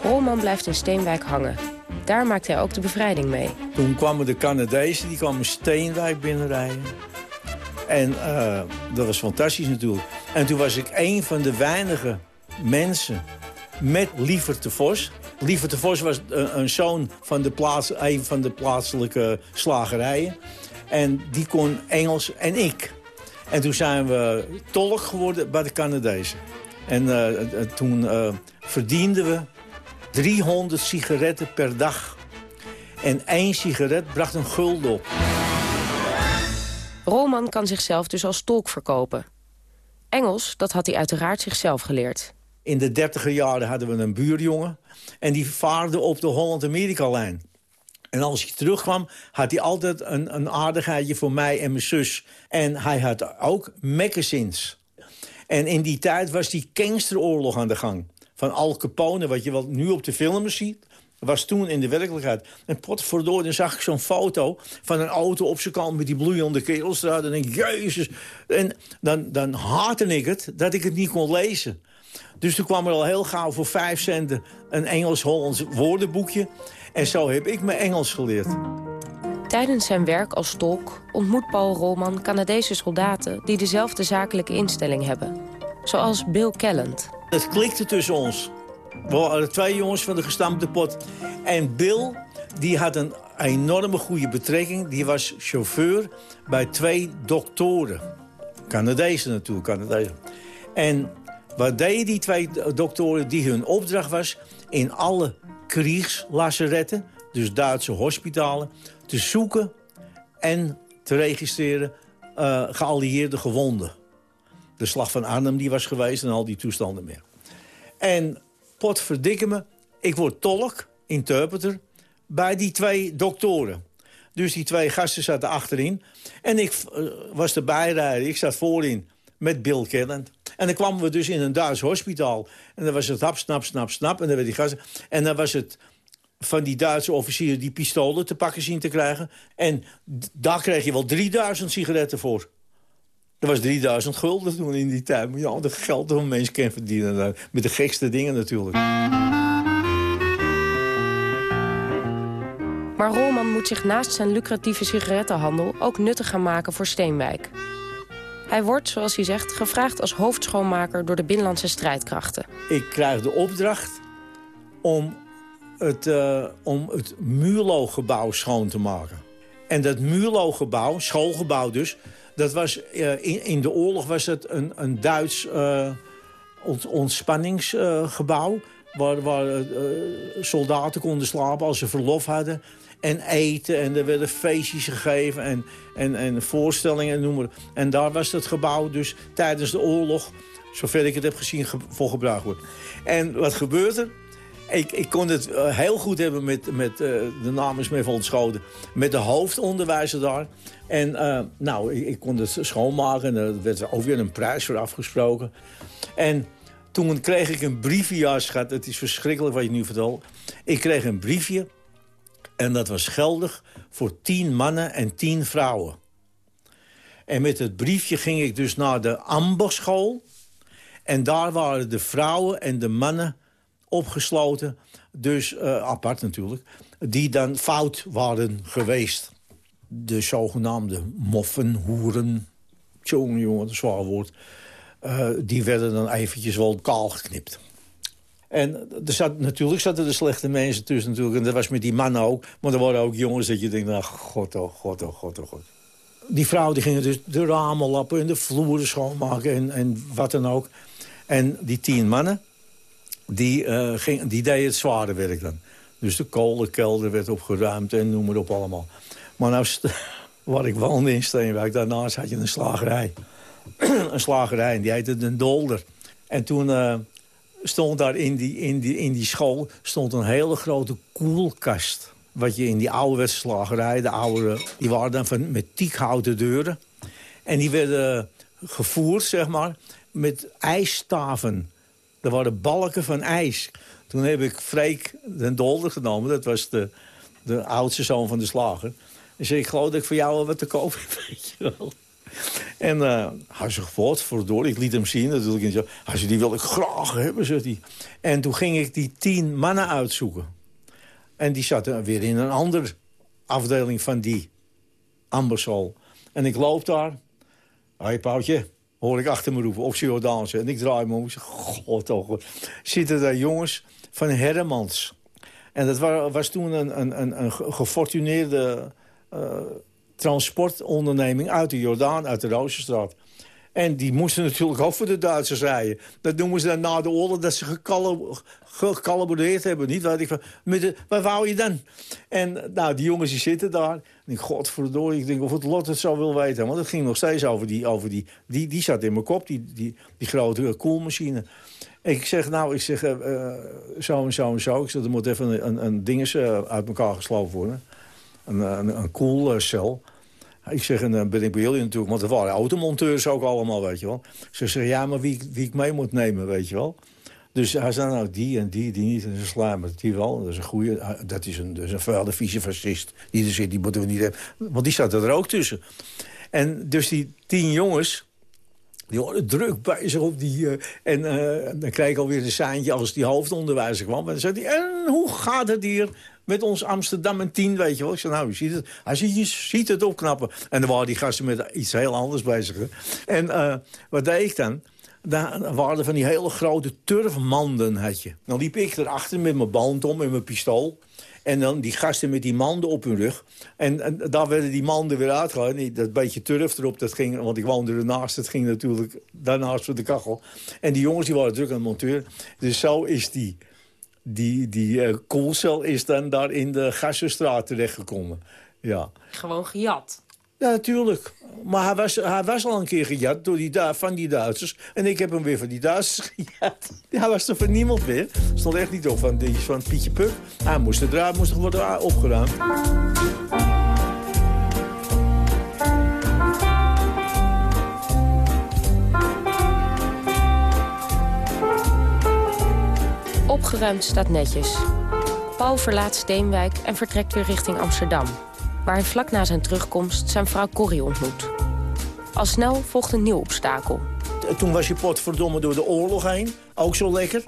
Roman blijft in Steenwijk hangen. Daar maakt hij ook de bevrijding mee. Toen kwamen de Canadezen, die kwamen Steenwijk binnenrijden. En uh, dat was fantastisch natuurlijk. En toen was ik een van de weinige mensen met Lievert de Vos. Lievert de Vos was een, een zoon van de, plaats, een van de plaatselijke slagerijen. En die kon Engels en ik. En toen zijn we tolk geworden bij de Canadezen. En uh, toen uh, verdienden we 300 sigaretten per dag. En één sigaret bracht een gulden op. Roman kan zichzelf dus als tolk verkopen. Engels, dat had hij uiteraard zichzelf geleerd. In de dertiger jaren hadden we een buurjongen... en die vaarde op de Holland-Amerika-lijn. En als hij terugkwam, had hij altijd een, een aardigheidje voor mij en mijn zus. En hij had ook magazines. En in die tijd was die gangsteroorlog aan de gang. Van Al Capone, wat je wat nu op de films ziet was toen in de werkelijkheid. En potverdorie, dan zag ik zo'n foto van een auto op zijn kant... met die bloeiende kerels eruit. En denk ik, jezus. En dan, dan haatte ik het dat ik het niet kon lezen. Dus toen kwam er al heel gauw voor vijf centen... een Engels-Hollands woordenboekje. En zo heb ik mijn Engels geleerd. Tijdens zijn werk als tolk ontmoet Paul Rolman Canadese soldaten... die dezelfde zakelijke instelling hebben. Zoals Bill Kelland. Het klikte tussen ons. We waren twee jongens van de gestampte pot. En Bill, die had een enorme goede betrekking. Die was chauffeur bij twee doktoren. Canadezen natuurlijk, Canadezen. En wat die twee doktoren die hun opdracht was... in alle kriegslazaretten, dus Duitse hospitalen... te zoeken en te registreren uh, geallieerde gewonden. De slag van Arnhem die was geweest en al die toestanden meer. En potverdikke me, ik word tolk, interpreter, bij die twee doktoren. Dus die twee gasten zaten achterin. En ik uh, was de bijrijder, ik zat voorin met Bill Kelland. En dan kwamen we dus in een Duits hospitaal. En dan was het hap, snap, snap, snap. En dan werd die gasten... En dan was het van die Duitse officieren die pistolen te pakken zien te krijgen. En daar kreeg je wel 3000 sigaretten voor. Dat was 3000 gulden toen in die tijd. Ja, dat geld dat een mens kan verdienen. Met de gekste dingen natuurlijk. Maar Rolman moet zich naast zijn lucratieve sigarettenhandel... ook nuttig gaan maken voor Steenwijk. Hij wordt, zoals hij zegt, gevraagd als hoofdschoonmaker... door de binnenlandse strijdkrachten. Ik krijg de opdracht om het, uh, om het Muurlo-gebouw schoon te maken. En dat Muurlo-gebouw, schoolgebouw dus... dat was, uh, in, in, de oorlog was het een, een Duits uh, ontspanningsgebouw... waar, waar soldaten konden slapen als ze verlof hadden en eten. En er werden feestjes gegeven en, en, en voorstellingen. En, noem maar. en daar was het gebouw dus tijdens de oorlog, zover ik het heb gezien, voor gebruikt wordt. En wat gebeurt er? Ik, ik kon het eh, heel goed hebben met, met uh, de naam is ontschoten, met de hoofdonderwijzer daar. En uh, nou, ik, kon het schoonmaken en er werd er ook weer een prijs voor afgesproken. En toen kreeg ik een briefje, ja schat, het is verschrikkelijk wat je nu vertelt. Ik kreeg een briefje en dat was geldig voor tien mannen en tien vrouwen. En met het briefje ging ik dus naar de amberschool. En daar waren de vrouwen en de mannen opgesloten. Dus uh, apart natuurlijk. Die dan fout waren geweest. De zogenaamde moffenhoeren. Jongen, jongen, een zwaar woord. Uh, die werden dan eventjes wel kaal geknipt. En er zat, natuurlijk zaten er slechte mensen tussen natuurlijk. En dat was met die mannen ook. Maar er waren ook jongens dat je denkt, nou, god, oh, god, oh, god, oh, god. Die vrouwen die gingen dus de ramen lappen en de vloeren schoonmaken en, en wat dan ook. En die tien mannen, die, uh, die deden het zware werk dan. Dus de kolenkelder werd opgeruimd en noem maar op allemaal. Maar nou, waar ik woonde in Steenwijk, daarnaast had je een slagerij. een slagerij, en die heette Den Dolder. En toen... Uh, stond daar in die, in, die, in die school stond een hele grote koelkast. Wat je in die oude slagerij, de oude, die waren dan van, met tiekhouten deuren. En die werden gevoerd, zeg maar, met ijsstaven. Er waren balken van ijs. Toen heb ik Freek den Dolder genomen. Dat was de, de oudste zoon van de slager. En zei ik geloof dat ik voor jou wat te koop heb, weet je wel. En uh, hij zegt, wat, verdorie. Ik liet hem zien. Hij zei, die wil ik graag hebben, zegt hij. En toen ging ik die tien mannen uitzoeken. En die zaten weer in een andere afdeling van die ambersol. En ik loop daar. Hey, Poutje, hoor ik achter me roepen, op Jordaanse. En ik draai me om. Ik zeg, god, god. Zitten daar jongens van Hermans. En dat was, toen een, een, een, gefortuneerde... Uh, transportonderneming uit de Jordaan, uit de Rozenstraat. En die moesten natuurlijk ook voor de Duitsers rijden. Dat noemen ze dan na de oorlog dat ze gecalibreerd hebben. Niet wat ik met de, waar wou je dan? En nou, die jongens die zitten daar. En ik, godverdorie, ik denk of het lot het zo wil weten. Want het ging nog steeds over die, over die, die, die zat in mijn kop, die, die, die grote koelmachine. Ik zeg, nou, ik zeg, uh, zo en zo en zo. Ik zeg, er moet even een, een, ding uh, uit elkaar gesloten worden. Een, een, een koelcel. Ik zeg, en dan ben ik bij jullie natuurlijk, want er waren automonteurs ook allemaal, weet je wel. Ze zeggen, ja, maar wie, wie ik mee moet nemen, weet je wel. Dus hij zei, nou, die en die, die niet, en ze slaan maar die wel. Dat is een goede, dat is een, is een vuile vice-fascist. Die er zit, die moeten we niet hebben. Want die staat er ook tussen. En dus die tien jongens, die worden druk bij zich op die... Uh, en uh, dan krijg ik alweer een seintje als die hoofdonderwijzer kwam. En dan zei hij, en hoe gaat het hier? Met ons Amsterdam en 10, weet je wel. Ik zei, nou, je ziet het. Hij ziet, je ziet het opknappen. En dan waren die gasten met iets heel anders bezig. En uh, wat deed ik dan? Daar waren van die hele grote turfmanden, had je. Dan liep ik erachter met mijn band om en mijn pistool. En dan die gasten met die manden op hun rug. En, daar werden die manden weer uitgehaald. Dat beetje turf erop, dat ging, want ik woonde ernaast. Dat ging natuurlijk daarnaast voor de kachel. En die jongens die waren druk aan het monteren. Dus zo is die die, die uh, koelcel is dan daar in de Gassenstraat terechtgekomen. Ja. Gewoon gejat? Ja, natuurlijk. Maar hij was, hij was al een keer gejat door die, van die Duitsers. En ik heb hem weer van die Duitsers gejat. Hij was er van niemand meer. Stond echt niet op van, van Pietje Puk. Hij moest eruit, moest worden opgeruimd. Opgeruimd staat netjes. Paul verlaat Steenwijk en vertrekt weer richting Amsterdam... waar hij vlak na zijn terugkomst zijn vrouw Corrie ontmoet. Al snel volgt een nieuw obstakel. Toen was je potverdomme door de oorlog heen, ook zo lekker.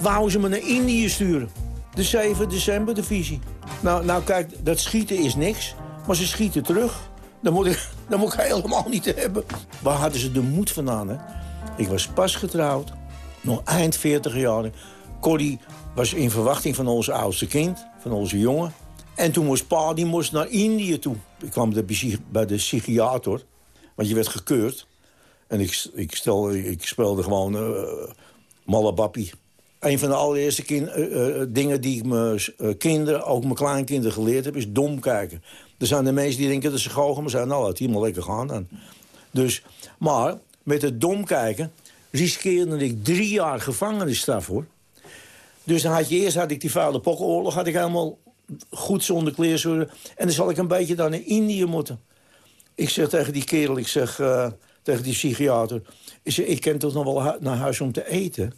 Wouden ze me naar Indië sturen. De 7 december divisie. Nou, nou kijk, dat schieten is niks, maar ze schieten terug. Dat moet ik, dat moet ik helemaal niet hebben. Waar hadden ze de moed vandaan, hè? Ik was pas getrouwd, nog eind 40 jaar. Corrie was in verwachting van onze oudste kind, van onze jongen. En toen moest pa, die moest naar Indië toe. Ik kwam bij de psychiater, want je werd gekeurd. En ik, ik, stel, ik speelde gewoon uh. Een van de allereerste kind, uh, dingen die ik mijn kinderen, ook mijn kleinkinderen geleerd heb... is dom kijken. Er zijn de mensen die denken dat ze goochen, maar zijn nou, laat die maar lekker gaan dan. Dus, maar met het dom kijken riskeerde ik drie jaar gevangenisstraf, hoor. Dus dan had je eerst had ik die vuile pokkenoorlog, had ik helemaal goed zonder kleerzoenen. En dan zal ik een beetje dan naar Indië moeten. Ik zeg tegen die kerel, ik zeg uh, tegen die psychiater... Ik, zeg, ik ken toch nog wel naar huis om te eten?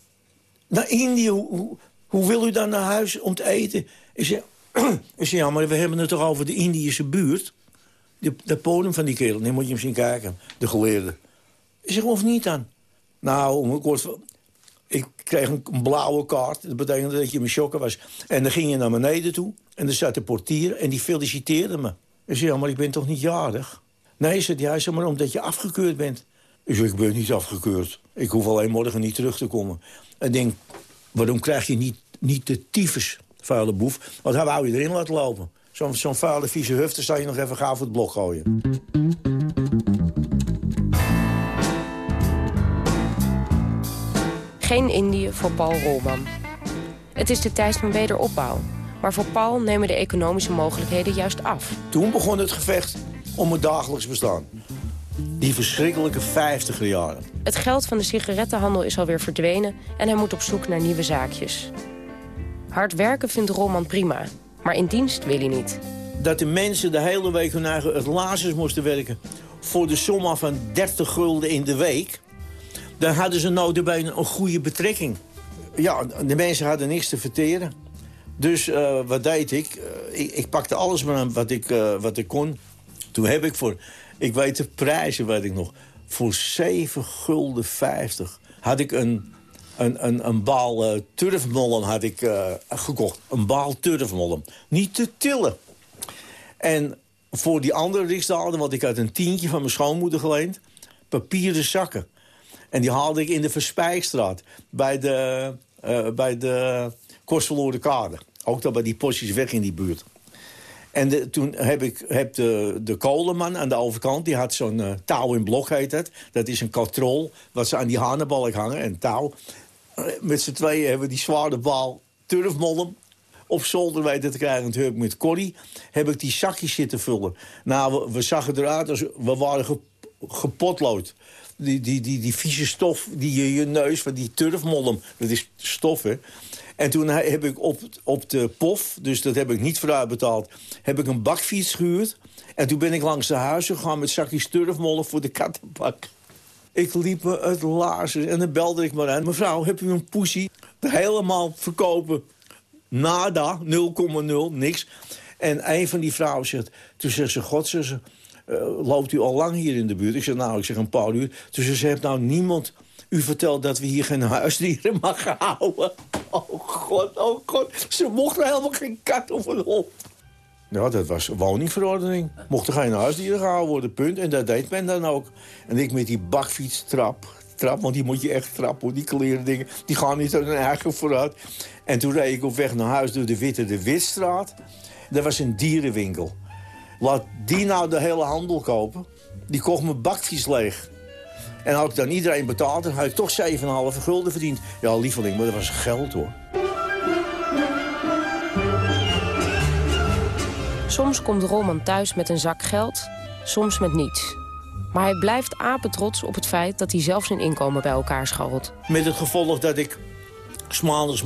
Naar Indië? Hoe, hoe, wil u dan naar huis om te eten? Ik zeg, ik zeg, ja, maar we hebben het toch over de Indische buurt? De, de podium van die kerel, nee, moet je hem zien kijken, de geleerde. Ik zeg, of niet dan? Nou, om kort, ik kreeg een, blauwe kaart. Dat betekende dat je me shocken was. En dan ging je naar beneden toe. En er zat de portier en die feliciteerde me. Ik zei, ja, maar ik ben toch niet jarig? Nee, zei hij, zeg maar omdat je afgekeurd bent. Ik zei, ik ben niet afgekeurd. Ik hoef alleen morgen niet terug te komen. En denk, waarom krijg je niet, niet de tyfus, vuile boef? Want hij wou je erin laten lopen. Zo'n zo'n vuile, vieze hufte zou je nog even gaaf voor het blok gooien. Geen Indië voor Paul Rolman. Het is de tijd van wederopbouw. Maar voor Paul nemen de economische mogelijkheden juist af. Toen begon het gevecht om het dagelijks bestaan. Die verschrikkelijke vijftiger jaren. Het geld van de sigarettenhandel is alweer verdwenen... en hij moet op zoek naar nieuwe zaakjes. Hard werken vindt Rolman prima, maar in dienst wil hij niet. Dat de mensen de hele week hun eigen lazers moesten werken... voor de som van 30 gulden in de week... dan hadden ze nou erbij een goede betrekking. Ja, de mensen hadden niks te verteren. Dus uh, wat deed ik? Uh, ik? ik? pakte alles maar wat ik, uh, wat ik kon. Toen heb ik voor, ik weet de prijzen weet ik nog... voor 7 gulden 50 had ik een, een, een, een baal turfmollen had ik, gekocht. Een baal turfmollen. Niet te tillen. En voor die andere riksdaalden, want ik had een tientje van mijn schoonmoeder geleend... papieren zakken. En die haalde ik in de Verspijkstraat bij de, bij de Kade. Ook dat bij die postjes weg in die buurt. En toen heb ik heb de, de kolenman aan de overkant... die had zo'n uh, touw in blok, heet het. Dat is een katrol wat ze aan die hanenbalk hangen. En touw. Uh, met z'n tweeën hebben we die zware bal turfmollen op zolder weten te krijgen. En toen heb ik met Corrie heb ik die zakjes zitten vullen. Nou, we, we zagen eruit als we waren gepotlood. Die, die, die, die vieze stof die je je neus van die turfmollen... dat is stof, hè en toen heb ik op, op de POF, dus dat heb ik niet vooruit betaald... heb ik een bakfiets gehuurd. En toen ben ik langs de huizen gegaan met zakjes turfmollen voor de kattenbak. Ik liep me het laarzen en dan belde ik maar aan. Mevrouw, heb u een poesie? Helemaal verkopen. Nada, 0,0, niks. En een van die vrouwen zegt... Toen zegt ze, god, ze, uh, loopt u al lang hier in de buurt? Ik zeg, nou, ik zeg een paar uur. Toen ze, heeft nou niemand u vertelt dat we hier geen huisdieren mag houden. Oh god, oh god. Ze mochten helemaal geen kat of een hond. Ja, dat was woningverordening. Mochten geen huisdieren gehouden worden, punt. En dat deed men dan ook. En ik met die bakfiets trap, trap want die moet je echt trappen, die kleren dingen. Die gaan niet aan hun eigen vooruit. En toen reed ik op weg naar huis door de Witte de Witstraat. Daar was een dierenwinkel. Laat die nou de hele handel kopen. Die kocht mijn bakfiets leeg. En had ik dan iedereen betaald, dan had ik toch 7,5 gulden verdiend. Ja, lieveling, maar dat was geld, hoor. Soms komt Roman thuis met een zak geld, soms met niets. Maar hij blijft apetrots op het feit dat hij zelf zijn inkomen bij elkaar scharrelt. Met het gevolg dat ik smaandags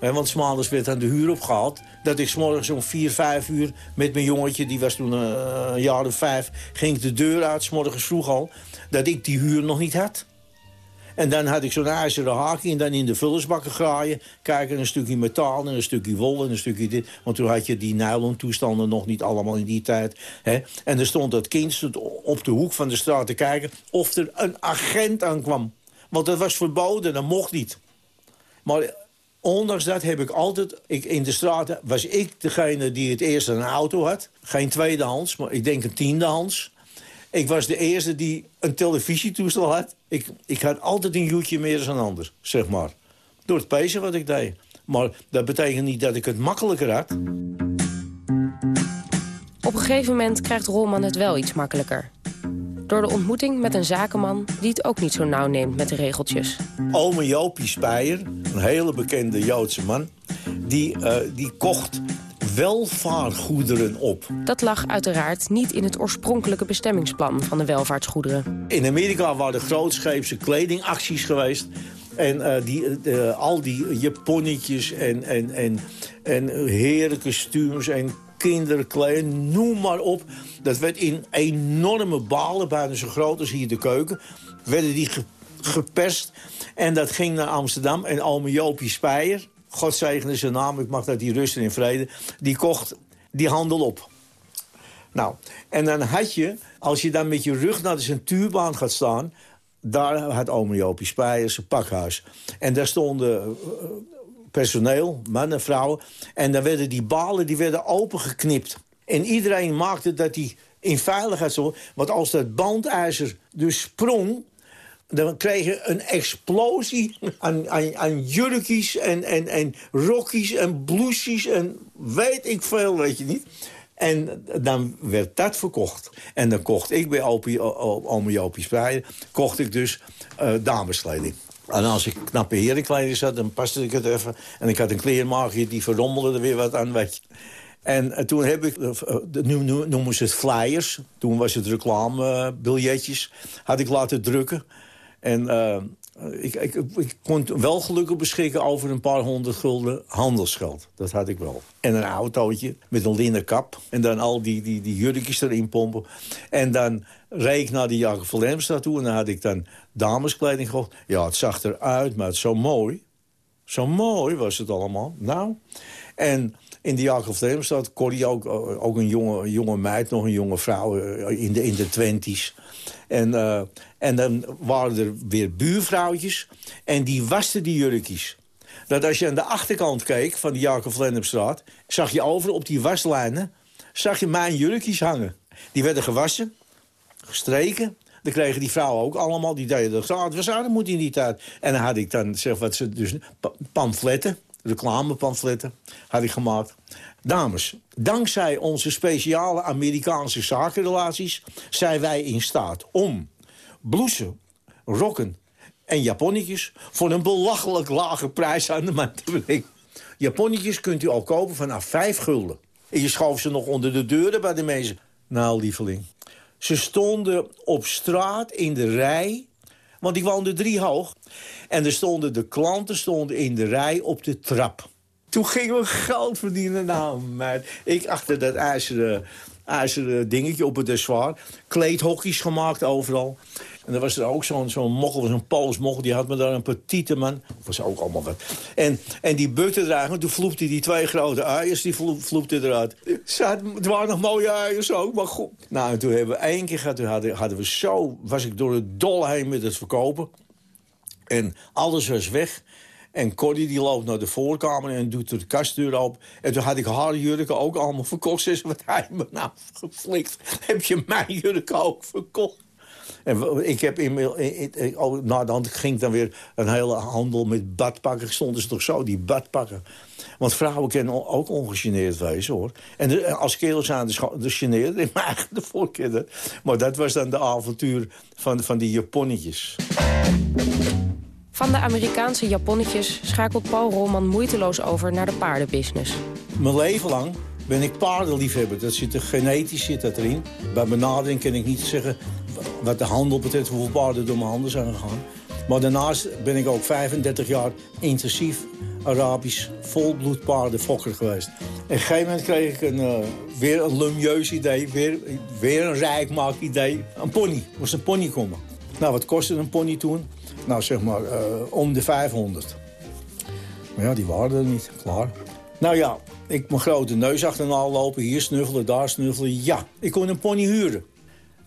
want smaandags werd aan de huur opgehaald... dat ik morgens om 4, 5 uur met mijn jongetje... die was toen uh, een jaar of vijf... ging de deur uit, s morgens vroeg al dat ik die huur nog niet had. En dan had ik zo'n ijzeren haakje en dan in de vullersbakken graaien. Kijken een stukje metaal en een stukje wol en een stukje dit. Want toen had je die nylon toestanden nog niet allemaal in die tijd. Hè? En er stond dat kind op de hoek van de straat te kijken... of er een agent aankwam. Want dat was verboden, dat mocht niet. Maar ondanks dat heb ik altijd... Ik, in de straten was ik degene die het eerst een auto had. Geen tweedehands, maar ik denk een tiendehands. Ik was de eerste die een televisietoestel had. Ik, ik had altijd een joetje meer dan een ander, zeg maar. Door het pezen wat ik deed. Maar dat betekent niet dat ik het makkelijker had. Op een gegeven moment krijgt Rolman het wel iets makkelijker. Door de ontmoeting met een zakenman die het ook niet zo nauw neemt met de regeltjes. Ome Jopie een hele bekende Joodse man... die, uh, die kocht welvaartgoederen op. Dat lag uiteraard niet in het oorspronkelijke bestemmingsplan van de welvaartsgoederen. In Amerika waren grootscheepse kledingacties geweest. En uh, die, uh, al die japonnetjes en, en, en, en herenkostuums en kinderkleding, noem maar op. Dat werd in enorme balen, bijna zo groot als hier de keuken... werden die ge geperst. En dat ging naar Amsterdam. En ome Speyer, God zegene zijn naam, ik mag dat die rusten in vrede... die kocht die handel op. Nou, en dan had je, als je dan met je rug naar de centuurbaan gaat staan... daar had ome Speijer zijn pakhuis. En daar stonden uh, personeel, mannen en vrouwen... en dan werden die balen die werden opengeknipt. En iedereen maakte dat die in veiligheid zo. Want als dat bandijzer dus sprong dan kreeg je een explosie aan, aan, aan jurkies en, en, en rokkies en blouses en weet ik veel, weet je niet. En dan werd dat verkocht. En dan kocht ik bij Ome Jopie Spreiden, kocht ik dus uh. En als ik knappe herenkleding zat, dan paste ik het even. En ik had een kleermaker die verrommelde er weer wat aan. En, en, toen heb ik, uh, nu noemen ze het flyers. Toen was het reclamebiljetjes. had ik laten drukken. En uh, ik, ik, ik, kon wel gelukkig beschikken over een paar honderd gulden handelsgeld. Dat had ik wel. En een autootje met een linnen kap. En dan al die, die, die jurkjes erin pompen. En dan reed naar de Jacob van toe. En dan had ik dan dameskleding gekocht. Ja, het zag eruit, maar het zo mooi. Zo mooi was het allemaal. Nou, en in de Jacob van Emstad, Corrie ook, ook een jonge, jonge meid, nog een jonge vrouw eh, in de, in de twenties. En, uh, en dan waren er weer buurvrouwtjes en die wasten die jurkjes. Dat als je aan de achterkant keek van de Jacob Lennepstraat... zag je over op die waslijnen, zag je mijn jurkjes hangen. Die werden gewassen, gestreken. Dan kregen die vrouwen ook allemaal, die deden dat gratis. Moeten in die tijd. En dan had ik dan, zeg wat ze, dus pamfletten, reclamepamfletten, had ik gemaakt. Dames, dankzij onze speciale Amerikaanse zakenrelaties... zijn wij in staat om blousen, rokken en japonnetjes... voor een belachelijk lage prijs aan de markt te brengen. Japonnetjes kunt u al kopen vanaf 5 gulden. En je schoof ze nog onder de deuren bij de mensen. Nou, lieveling. Ze stonden op straat in de rij, want ik woonde drie hoog. En er stonden de klanten stonden in de rij op de trap. Toen gingen we geld verdienen. Nou, meid. Ik achter dat ijzeren, ijzeren dingetje op het dessoir. Kleedhokjes gemaakt overal. En er was er ook zo'n zo'n mochel, zo'n Pools. Die had me daar een petite man. Dat was ook allemaal wat. En, en die bukte eruit. En toen vloepte die twee grote eiers. Die vloepte eruit. Het waren nog mooie eiers ook. Maar goed. Nou, en toen hebben we één keer gehad. Toen hadden, hadden we zo... Was ik door het dol heen met het verkopen. En alles was weg. En Corrie die loopt naar de voorkamer en doet de kastdeur open. En toen had ik haar jurken ook allemaal verkocht. Ze wat hij me nou geflikt. Heb je mijn jurken ook verkocht? En ik heb in, oh, nou, dan ging dan weer een hele handel met badpakken. Stonden ze toch zo, die badpakken. Want vrouwen kunnen ook ongegeneerd wezen, hoor. En als kerels zijn de, de geneerd in mijn eigen voorkinderen. Maar dat was dan de avontuur van, van die Japonnetjes. Van de Amerikaanse Japonnetjes schakelt Paul Rolman moeiteloos over naar de paardenbusiness. Mijn leven lang ben ik paardenliefhebber. Dat zit er, genetisch zit dat erin. Bij benadering kan ik niet zeggen wat de handel betreft hoeveel paarden door mijn handen zijn gegaan. Maar daarnaast ben ik ook 35 jaar intensief Arabisch volbloed paardenfokker geweest. En op een gegeven moment kreeg ik een, uh, weer een lumieus idee, weer, weer een rijkmaak idee. Een pony, moest een pony komen. Nou, wat kostte een pony toen? nou zeg maar, eh, om de 500. Maar ja, die waren er niet, klaar. Nou ja, ik mijn grote neus achterna lopen, hier snuffelen, daar snuffelen. Ja, ik kon een pony huren.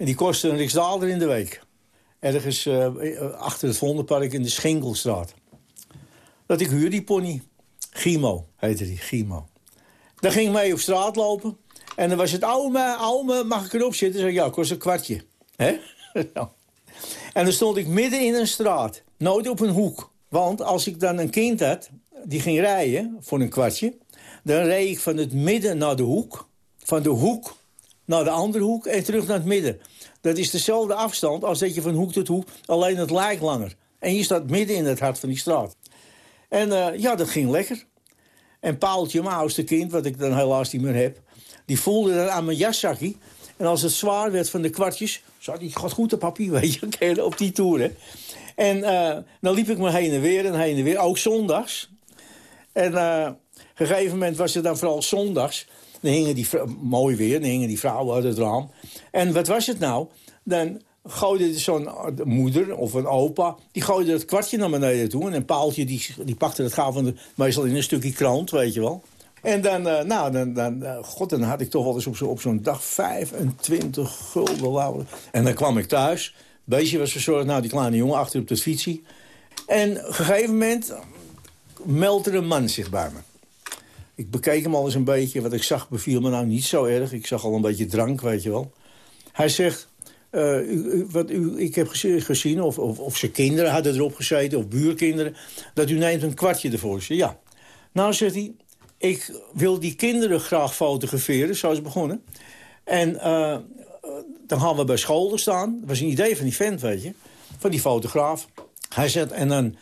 En die kostte een riksdaalder in de week. Ergens uh, achter het Vondelpark in de Schinkelstraat. Dat ik huur die pony. Gimo heette die, Gimo. Dan ging ik mee op straat lopen. En dan was het, oude, oude mag ik erop zitten? Zeg ja, kost een kwartje. Hè? en dan stond ik midden in een straat. Nooit op een hoek. Want als ik dan een kind had, die ging rijden voor een kwartje... dan reed ik van het midden naar de hoek. Van de hoek naar de andere hoek en terug naar het midden. Dat is dezelfde afstand als dat je van hoek tot hoek... alleen het lijkt langer. En je staat midden in het hart van die straat. En uh, ja, dat ging lekker. En Paaltje, mijn oudste kind, wat ik dan helaas niet meer heb... die voelde dat aan mijn jaszakje. En als het zwaar werd van de kwartjes... zat hij, goed op papier, weet je, op die toer, En uh, dan liep ik me heen en weer en heen en weer, ook zondags. En uh, op een gegeven moment was het dan vooral zondags... Dan hingen die, mooi weer, dan hingen die vrouwen uit het raam. En wat was het nou? Dan gooide zo'n moeder of een opa... die gooide het kwartje naar beneden toe. En een paaltje die, die pakte het gauw van de, meestal in een stukje krant, weet je wel. En dan, uh, nou, dan, dan, uh, god, dan had ik toch wel eens op zo'n dag 25 gulden. En dan kwam ik thuis. Beestje was verzorgd, nou, die kleine jongen achter op het fietsie. En op een gegeven moment meldde een man zich bij me. Ik bekeek hem al eens een beetje. Wat ik zag beviel me nou niet zo erg. Ik zag al een beetje drank, weet je wel. Hij zegt, uh, u, wat u, ik heb gezien, of, of, of zijn kinderen hadden erop gezeten... of buurkinderen, dat u neemt een kwartje ervoor. Ja. Nou, zegt hij, ik wil die kinderen graag fotograferen, zo is het begonnen. En uh, dan gaan we bij scholen staan. Dat was een idee van die vent, weet je. Van die fotograaf. Hij zegt, en dan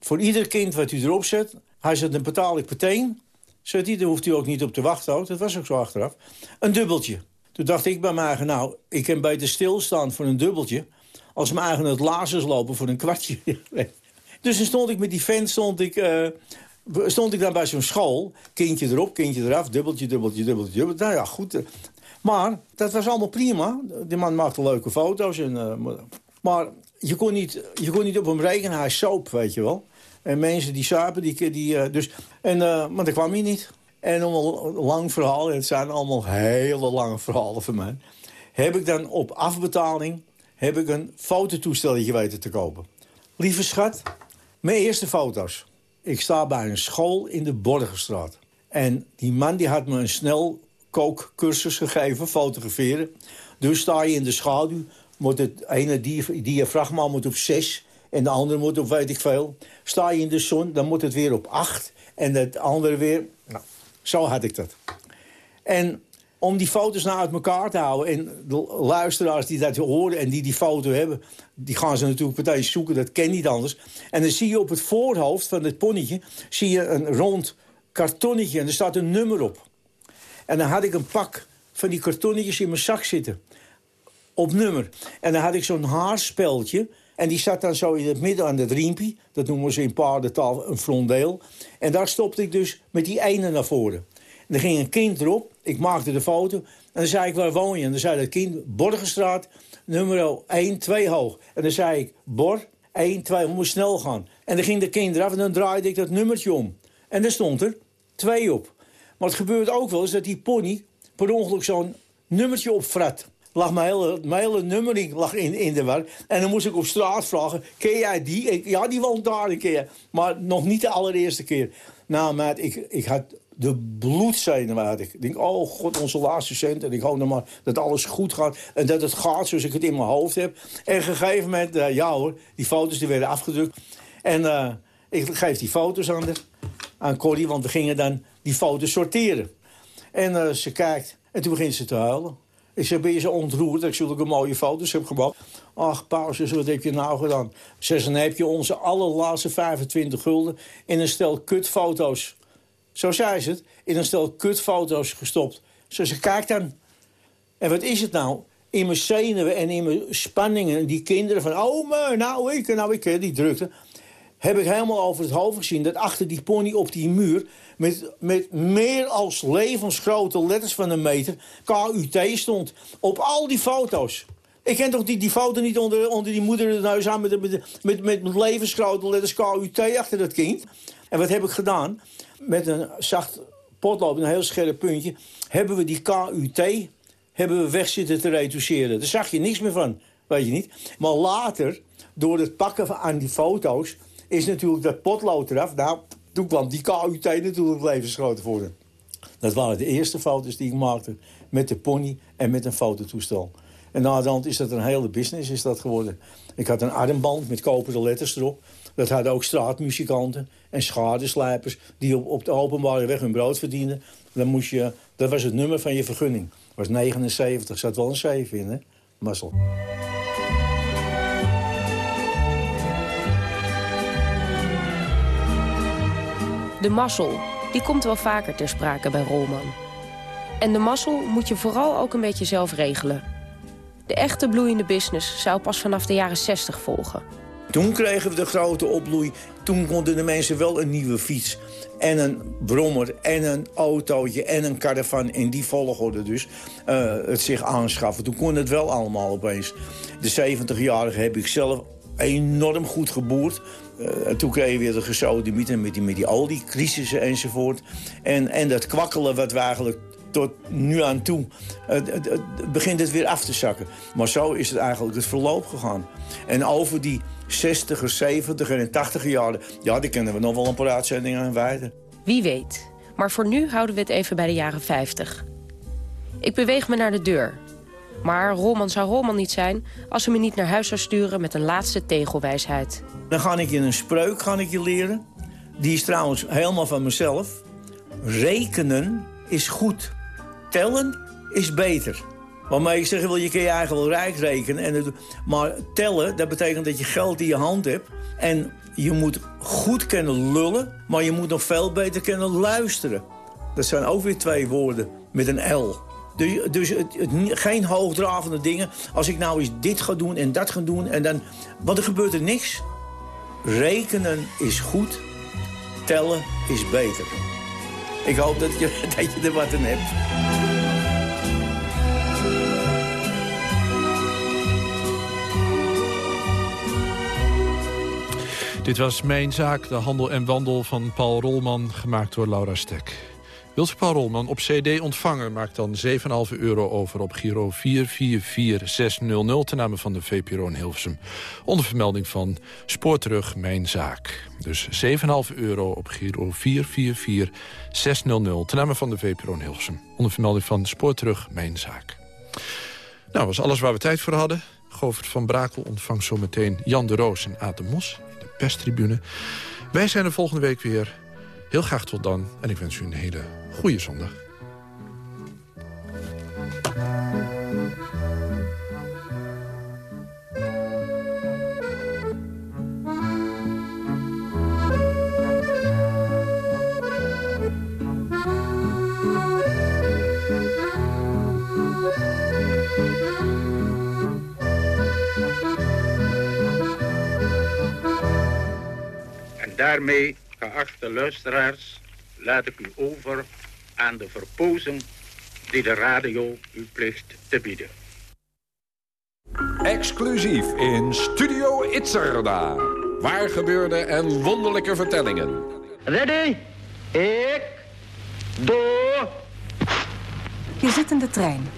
voor ieder kind wat u erop zet... hij zegt, dan betaal ik meteen Zegt hij, daar hoeft u ook niet op te wachten. Dat was ook zo achteraf. Een dubbeltje. Toen dacht ik bij mij, nou, ik kan beter stilstaan voor een dubbeltje... als eigenlijk het lazers lopen voor een kwartje. dus dan stond ik met die vent, stond ik, uh, stond ik dan bij zo'n school. Kindje erop, kindje eraf, dubbeltje, dubbeltje, dubbeltje, dubbeltje. Nou ja, goed. Eh. Maar dat was allemaal prima. Die man maakte leuke foto's. En, uh, maar je kon, niet, je kon niet op hem rekenen, hij soap, weet je wel. En mensen die sapen, die, die, uh, dus, en, uh, maar dat kwam hij niet. En om een lang verhaal, het zijn allemaal hele lange verhalen van mij... heb ik dan op afbetaling heb ik een fototoestelletje weten te kopen. Lieve schat, mijn eerste foto's. Ik sta bij een school in de Borgenstraat. En die man die had me een snel kookcursus gegeven, fotograferen. Dus sta je in de schaduw, moet het ene diafragma moet op 6 en de andere moet op weet ik veel. Sta je in de zon, dan moet het weer op 8 en het andere weer... Nou, zo had ik dat. En om die foto's nou uit elkaar te houden... en de luisteraars die dat horen en die die foto hebben... die gaan ze natuurlijk meteen zoeken, dat ken niet anders. En dan zie je op het voorhoofd van het ponnetje... zie je een rond kartonnetje en er staat een nummer op. En dan had ik een pak van die kartonnetjes in mijn zak zitten. Op nummer. En dan had ik zo'n haarspeltje en die zat dan zo in het midden aan het riempje. Dat noemen ze in paardentaal een frondeel. En daar stopte ik dus met die ene naar voren. En er ging een kind erop. Ik maakte de foto. En dan zei ik, waar woon je? En dan zei dat kind, Borgenstraat, nummer 1, 2 hoog. En dan zei ik, Bor, 1, 2, we moeten snel gaan. En dan ging de kind eraf en dan draaide ik dat nummertje om. En daar stond er 2 op. Maar het gebeurt ook wel eens dat die pony per ongeluk zo'n nummertje opfrat lag mijn hele, nummering lag in, in de war. En dan moest ik op straat vragen, ken jij die? Ik, ja, die woont daar een keer. Maar nog niet de allereerste keer. Nou, maat, ik, ik had de bloedzenuwen ik. denk, oh god, onze laatste cent. En ik hoop nog maar dat alles goed gaat. En dat het gaat zoals ik het in mijn hoofd heb. En op een gegeven moment, uh, ja hoor, die foto's die werden afgedrukt. En uh, ik geef die foto's aan, de, aan Corrie, want we gingen dan die foto's sorteren. En uh, ze kijkt en toen begint ze te huilen. Ik zeg, ben je zo ontroerd dat ik zulke mooie foto's heb gemaakt? Ach, pauze, wat heb je nou gedaan? Zeg, dan heb je onze allerlaatste 25 gulden in een stel kutfoto's. Zo zei ze het, in een stel kutfoto's gestopt. Ze, kijk dan. En wat is het nou? In mijn zenuwen en in mijn spanningen, die kinderen van... oh, nou ik, nou ik, die drukte heb ik helemaal over het hoofd gezien... dat achter die pony op die muur... met, met meer als levensgrote letters van een meter... KUT stond. Op al die foto's. Ik ken toch die, die foto niet onder, onder die moeder het huis aan... met, met, met, met levensgrote letters KUT achter dat kind. En wat heb ik gedaan? Met een zacht potlood, een heel scherp puntje... hebben we die KUT hebben we weg zitten te retoucheren. Daar zag je niks meer van, weet je niet. Maar later, door het pakken aan die foto's... is natuurlijk dat potlood eraf. Nou, toen kwam die KUT natuurlijk levensgroot voor. Dat waren de eerste foto's die ik maakte. Met de pony en met een fototoestel. En na de is dat een hele business is dat geworden. Ik had een armband met koperen letters erop. Dat hadden ook straatmuzikanten en schadeslijpers... die op, op de openbare weg hun brood verdienden. Dan moest je, dat was het nummer van je vergunning. Dat was 79, zat wel een 7 in, hè? Mazzel. De mazzel, die komt wel vaker ter sprake bij Rolman. En de mazzel moet je vooral ook een beetje zelf regelen. De echte bloeiende business zou pas vanaf de jaren 60 volgen. Toen kregen we de grote opbloei. Toen konden de mensen wel een nieuwe fiets en een brommer en een autootje en een caravan... in die volgorde dus uh, het zich aanschaffen. Toen kon het wel allemaal opeens. De 70-jarige heb ik zelf enorm goed geboerd. Uh, toen kreeg je weer de gesodemieten met die, met die oliecrisissen enzovoort. En, en dat kwakkelen wat we eigenlijk tot nu aan toe uh, begint het weer af te zakken. Maar zo is het eigenlijk het verloop gegaan. En over die 60 70 en 80 jaren... ja, die kennen we nog wel een paar uitzendingen aan wijden. Wie weet. Maar voor nu houden we het even bij de jaren 50. Ik beweeg me naar de deur. Maar Rolman zou Rolman niet zijn als ze me niet naar huis zou sturen met een laatste tegelwijsheid. Dan ga ik je een spreuk gaan ik je leren. Die is trouwens helemaal van mezelf. Rekenen is goed. Tellen is beter. Waarmee ik zeg, wil je kun je eigenlijk wel rijk rekenen. En maar tellen, dat betekent dat je geld in je hand hebt. En je moet goed kunnen lullen, maar je moet nog veel beter kunnen luisteren. Dat zijn ook weer twee woorden met een L. Dus, dus geen hoogdravende dingen. Als ik nou eens dit ga doen en dat ga doen, en dan, want er gebeurt er niks. Rekenen is goed, tellen is beter. Ik hoop dat je, dat je er wat in hebt. Dit was Mijn Zaak, de handel en wandel van Paul Rolman, gemaakt door Laura Stek. Wilt u Paul Rolman op cd ontvangen, maak dan 7,5 euro over op Giro 444600... ten name van de VPRO in Hilversum. Onder vermelding van Spoorterug Mijn Zaak. Dus 7,5 euro op Giro 444600 ten name van de VPRO in Hilversum. Onder vermelding van Spoorterug Mijn Zaak. Nou, was alles waar we tijd voor hadden. Govert van Brakel ontvangt zometeen Jan de Roos en Aad de Mos perstribune. Wij zijn er volgende week weer. Heel graag tot dan. En ik wens u een hele goede zondag. daarmee, geachte luisteraars, laat ik u over aan de verpozing die de radio u plicht te bieden. Exclusief in Studio Itzerda. Waar gebeurde en wonderlijke vertellingen. Ready? Ik. Door. Je zit in de trein.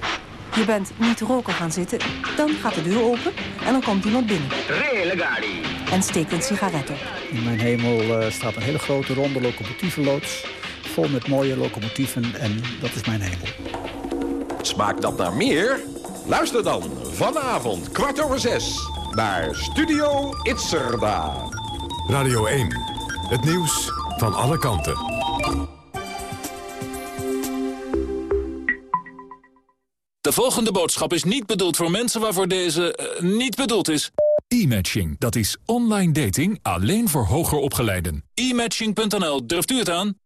Je bent niet roken gaan zitten. Dan gaat de deur open en dan komt iemand binnen. Relegari. En steekt een sigaret op. In mijn hemel uh, staat een hele grote ronde locomotievenloods. Vol met mooie locomotieven en dat is mijn hemel. Smaakt dat naar meer? Luister dan vanavond kwart over zes naar Studio Itzerda. Radio 1. Het nieuws van alle kanten. De volgende boodschap is niet bedoeld voor mensen waarvoor deze uh, niet bedoeld is. E-matching, dat is online dating alleen voor hoger opgeleiden. E-matching.nl, durft u het aan?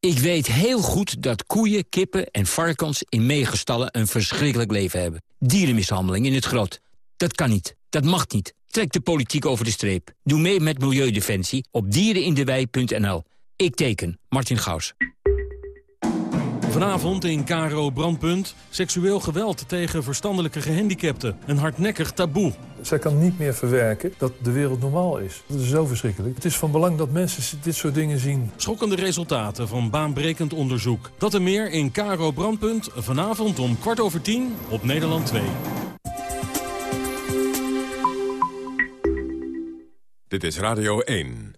Ik weet heel goed dat koeien, kippen en varkens in meegestallen een verschrikkelijk leven hebben. Dierenmishandeling in het groot. Dat kan niet. Dat mag niet. Trek de politiek over de streep. Doe mee met Milieudefensie op dierenindewei.nl. Ik teken, Martin Gaus. Vanavond in Caro Brandpunt. Seksueel geweld tegen verstandelijke gehandicapten. Een hardnekkig taboe. Zij kan niet meer verwerken dat de wereld normaal is. Dat is zo verschrikkelijk. Het is van belang dat mensen dit soort dingen zien. Schokkende resultaten van baanbrekend onderzoek. Dat en meer in Caro Brandpunt. Vanavond om kwart over tien op Nederland 2. Dit is Radio 1.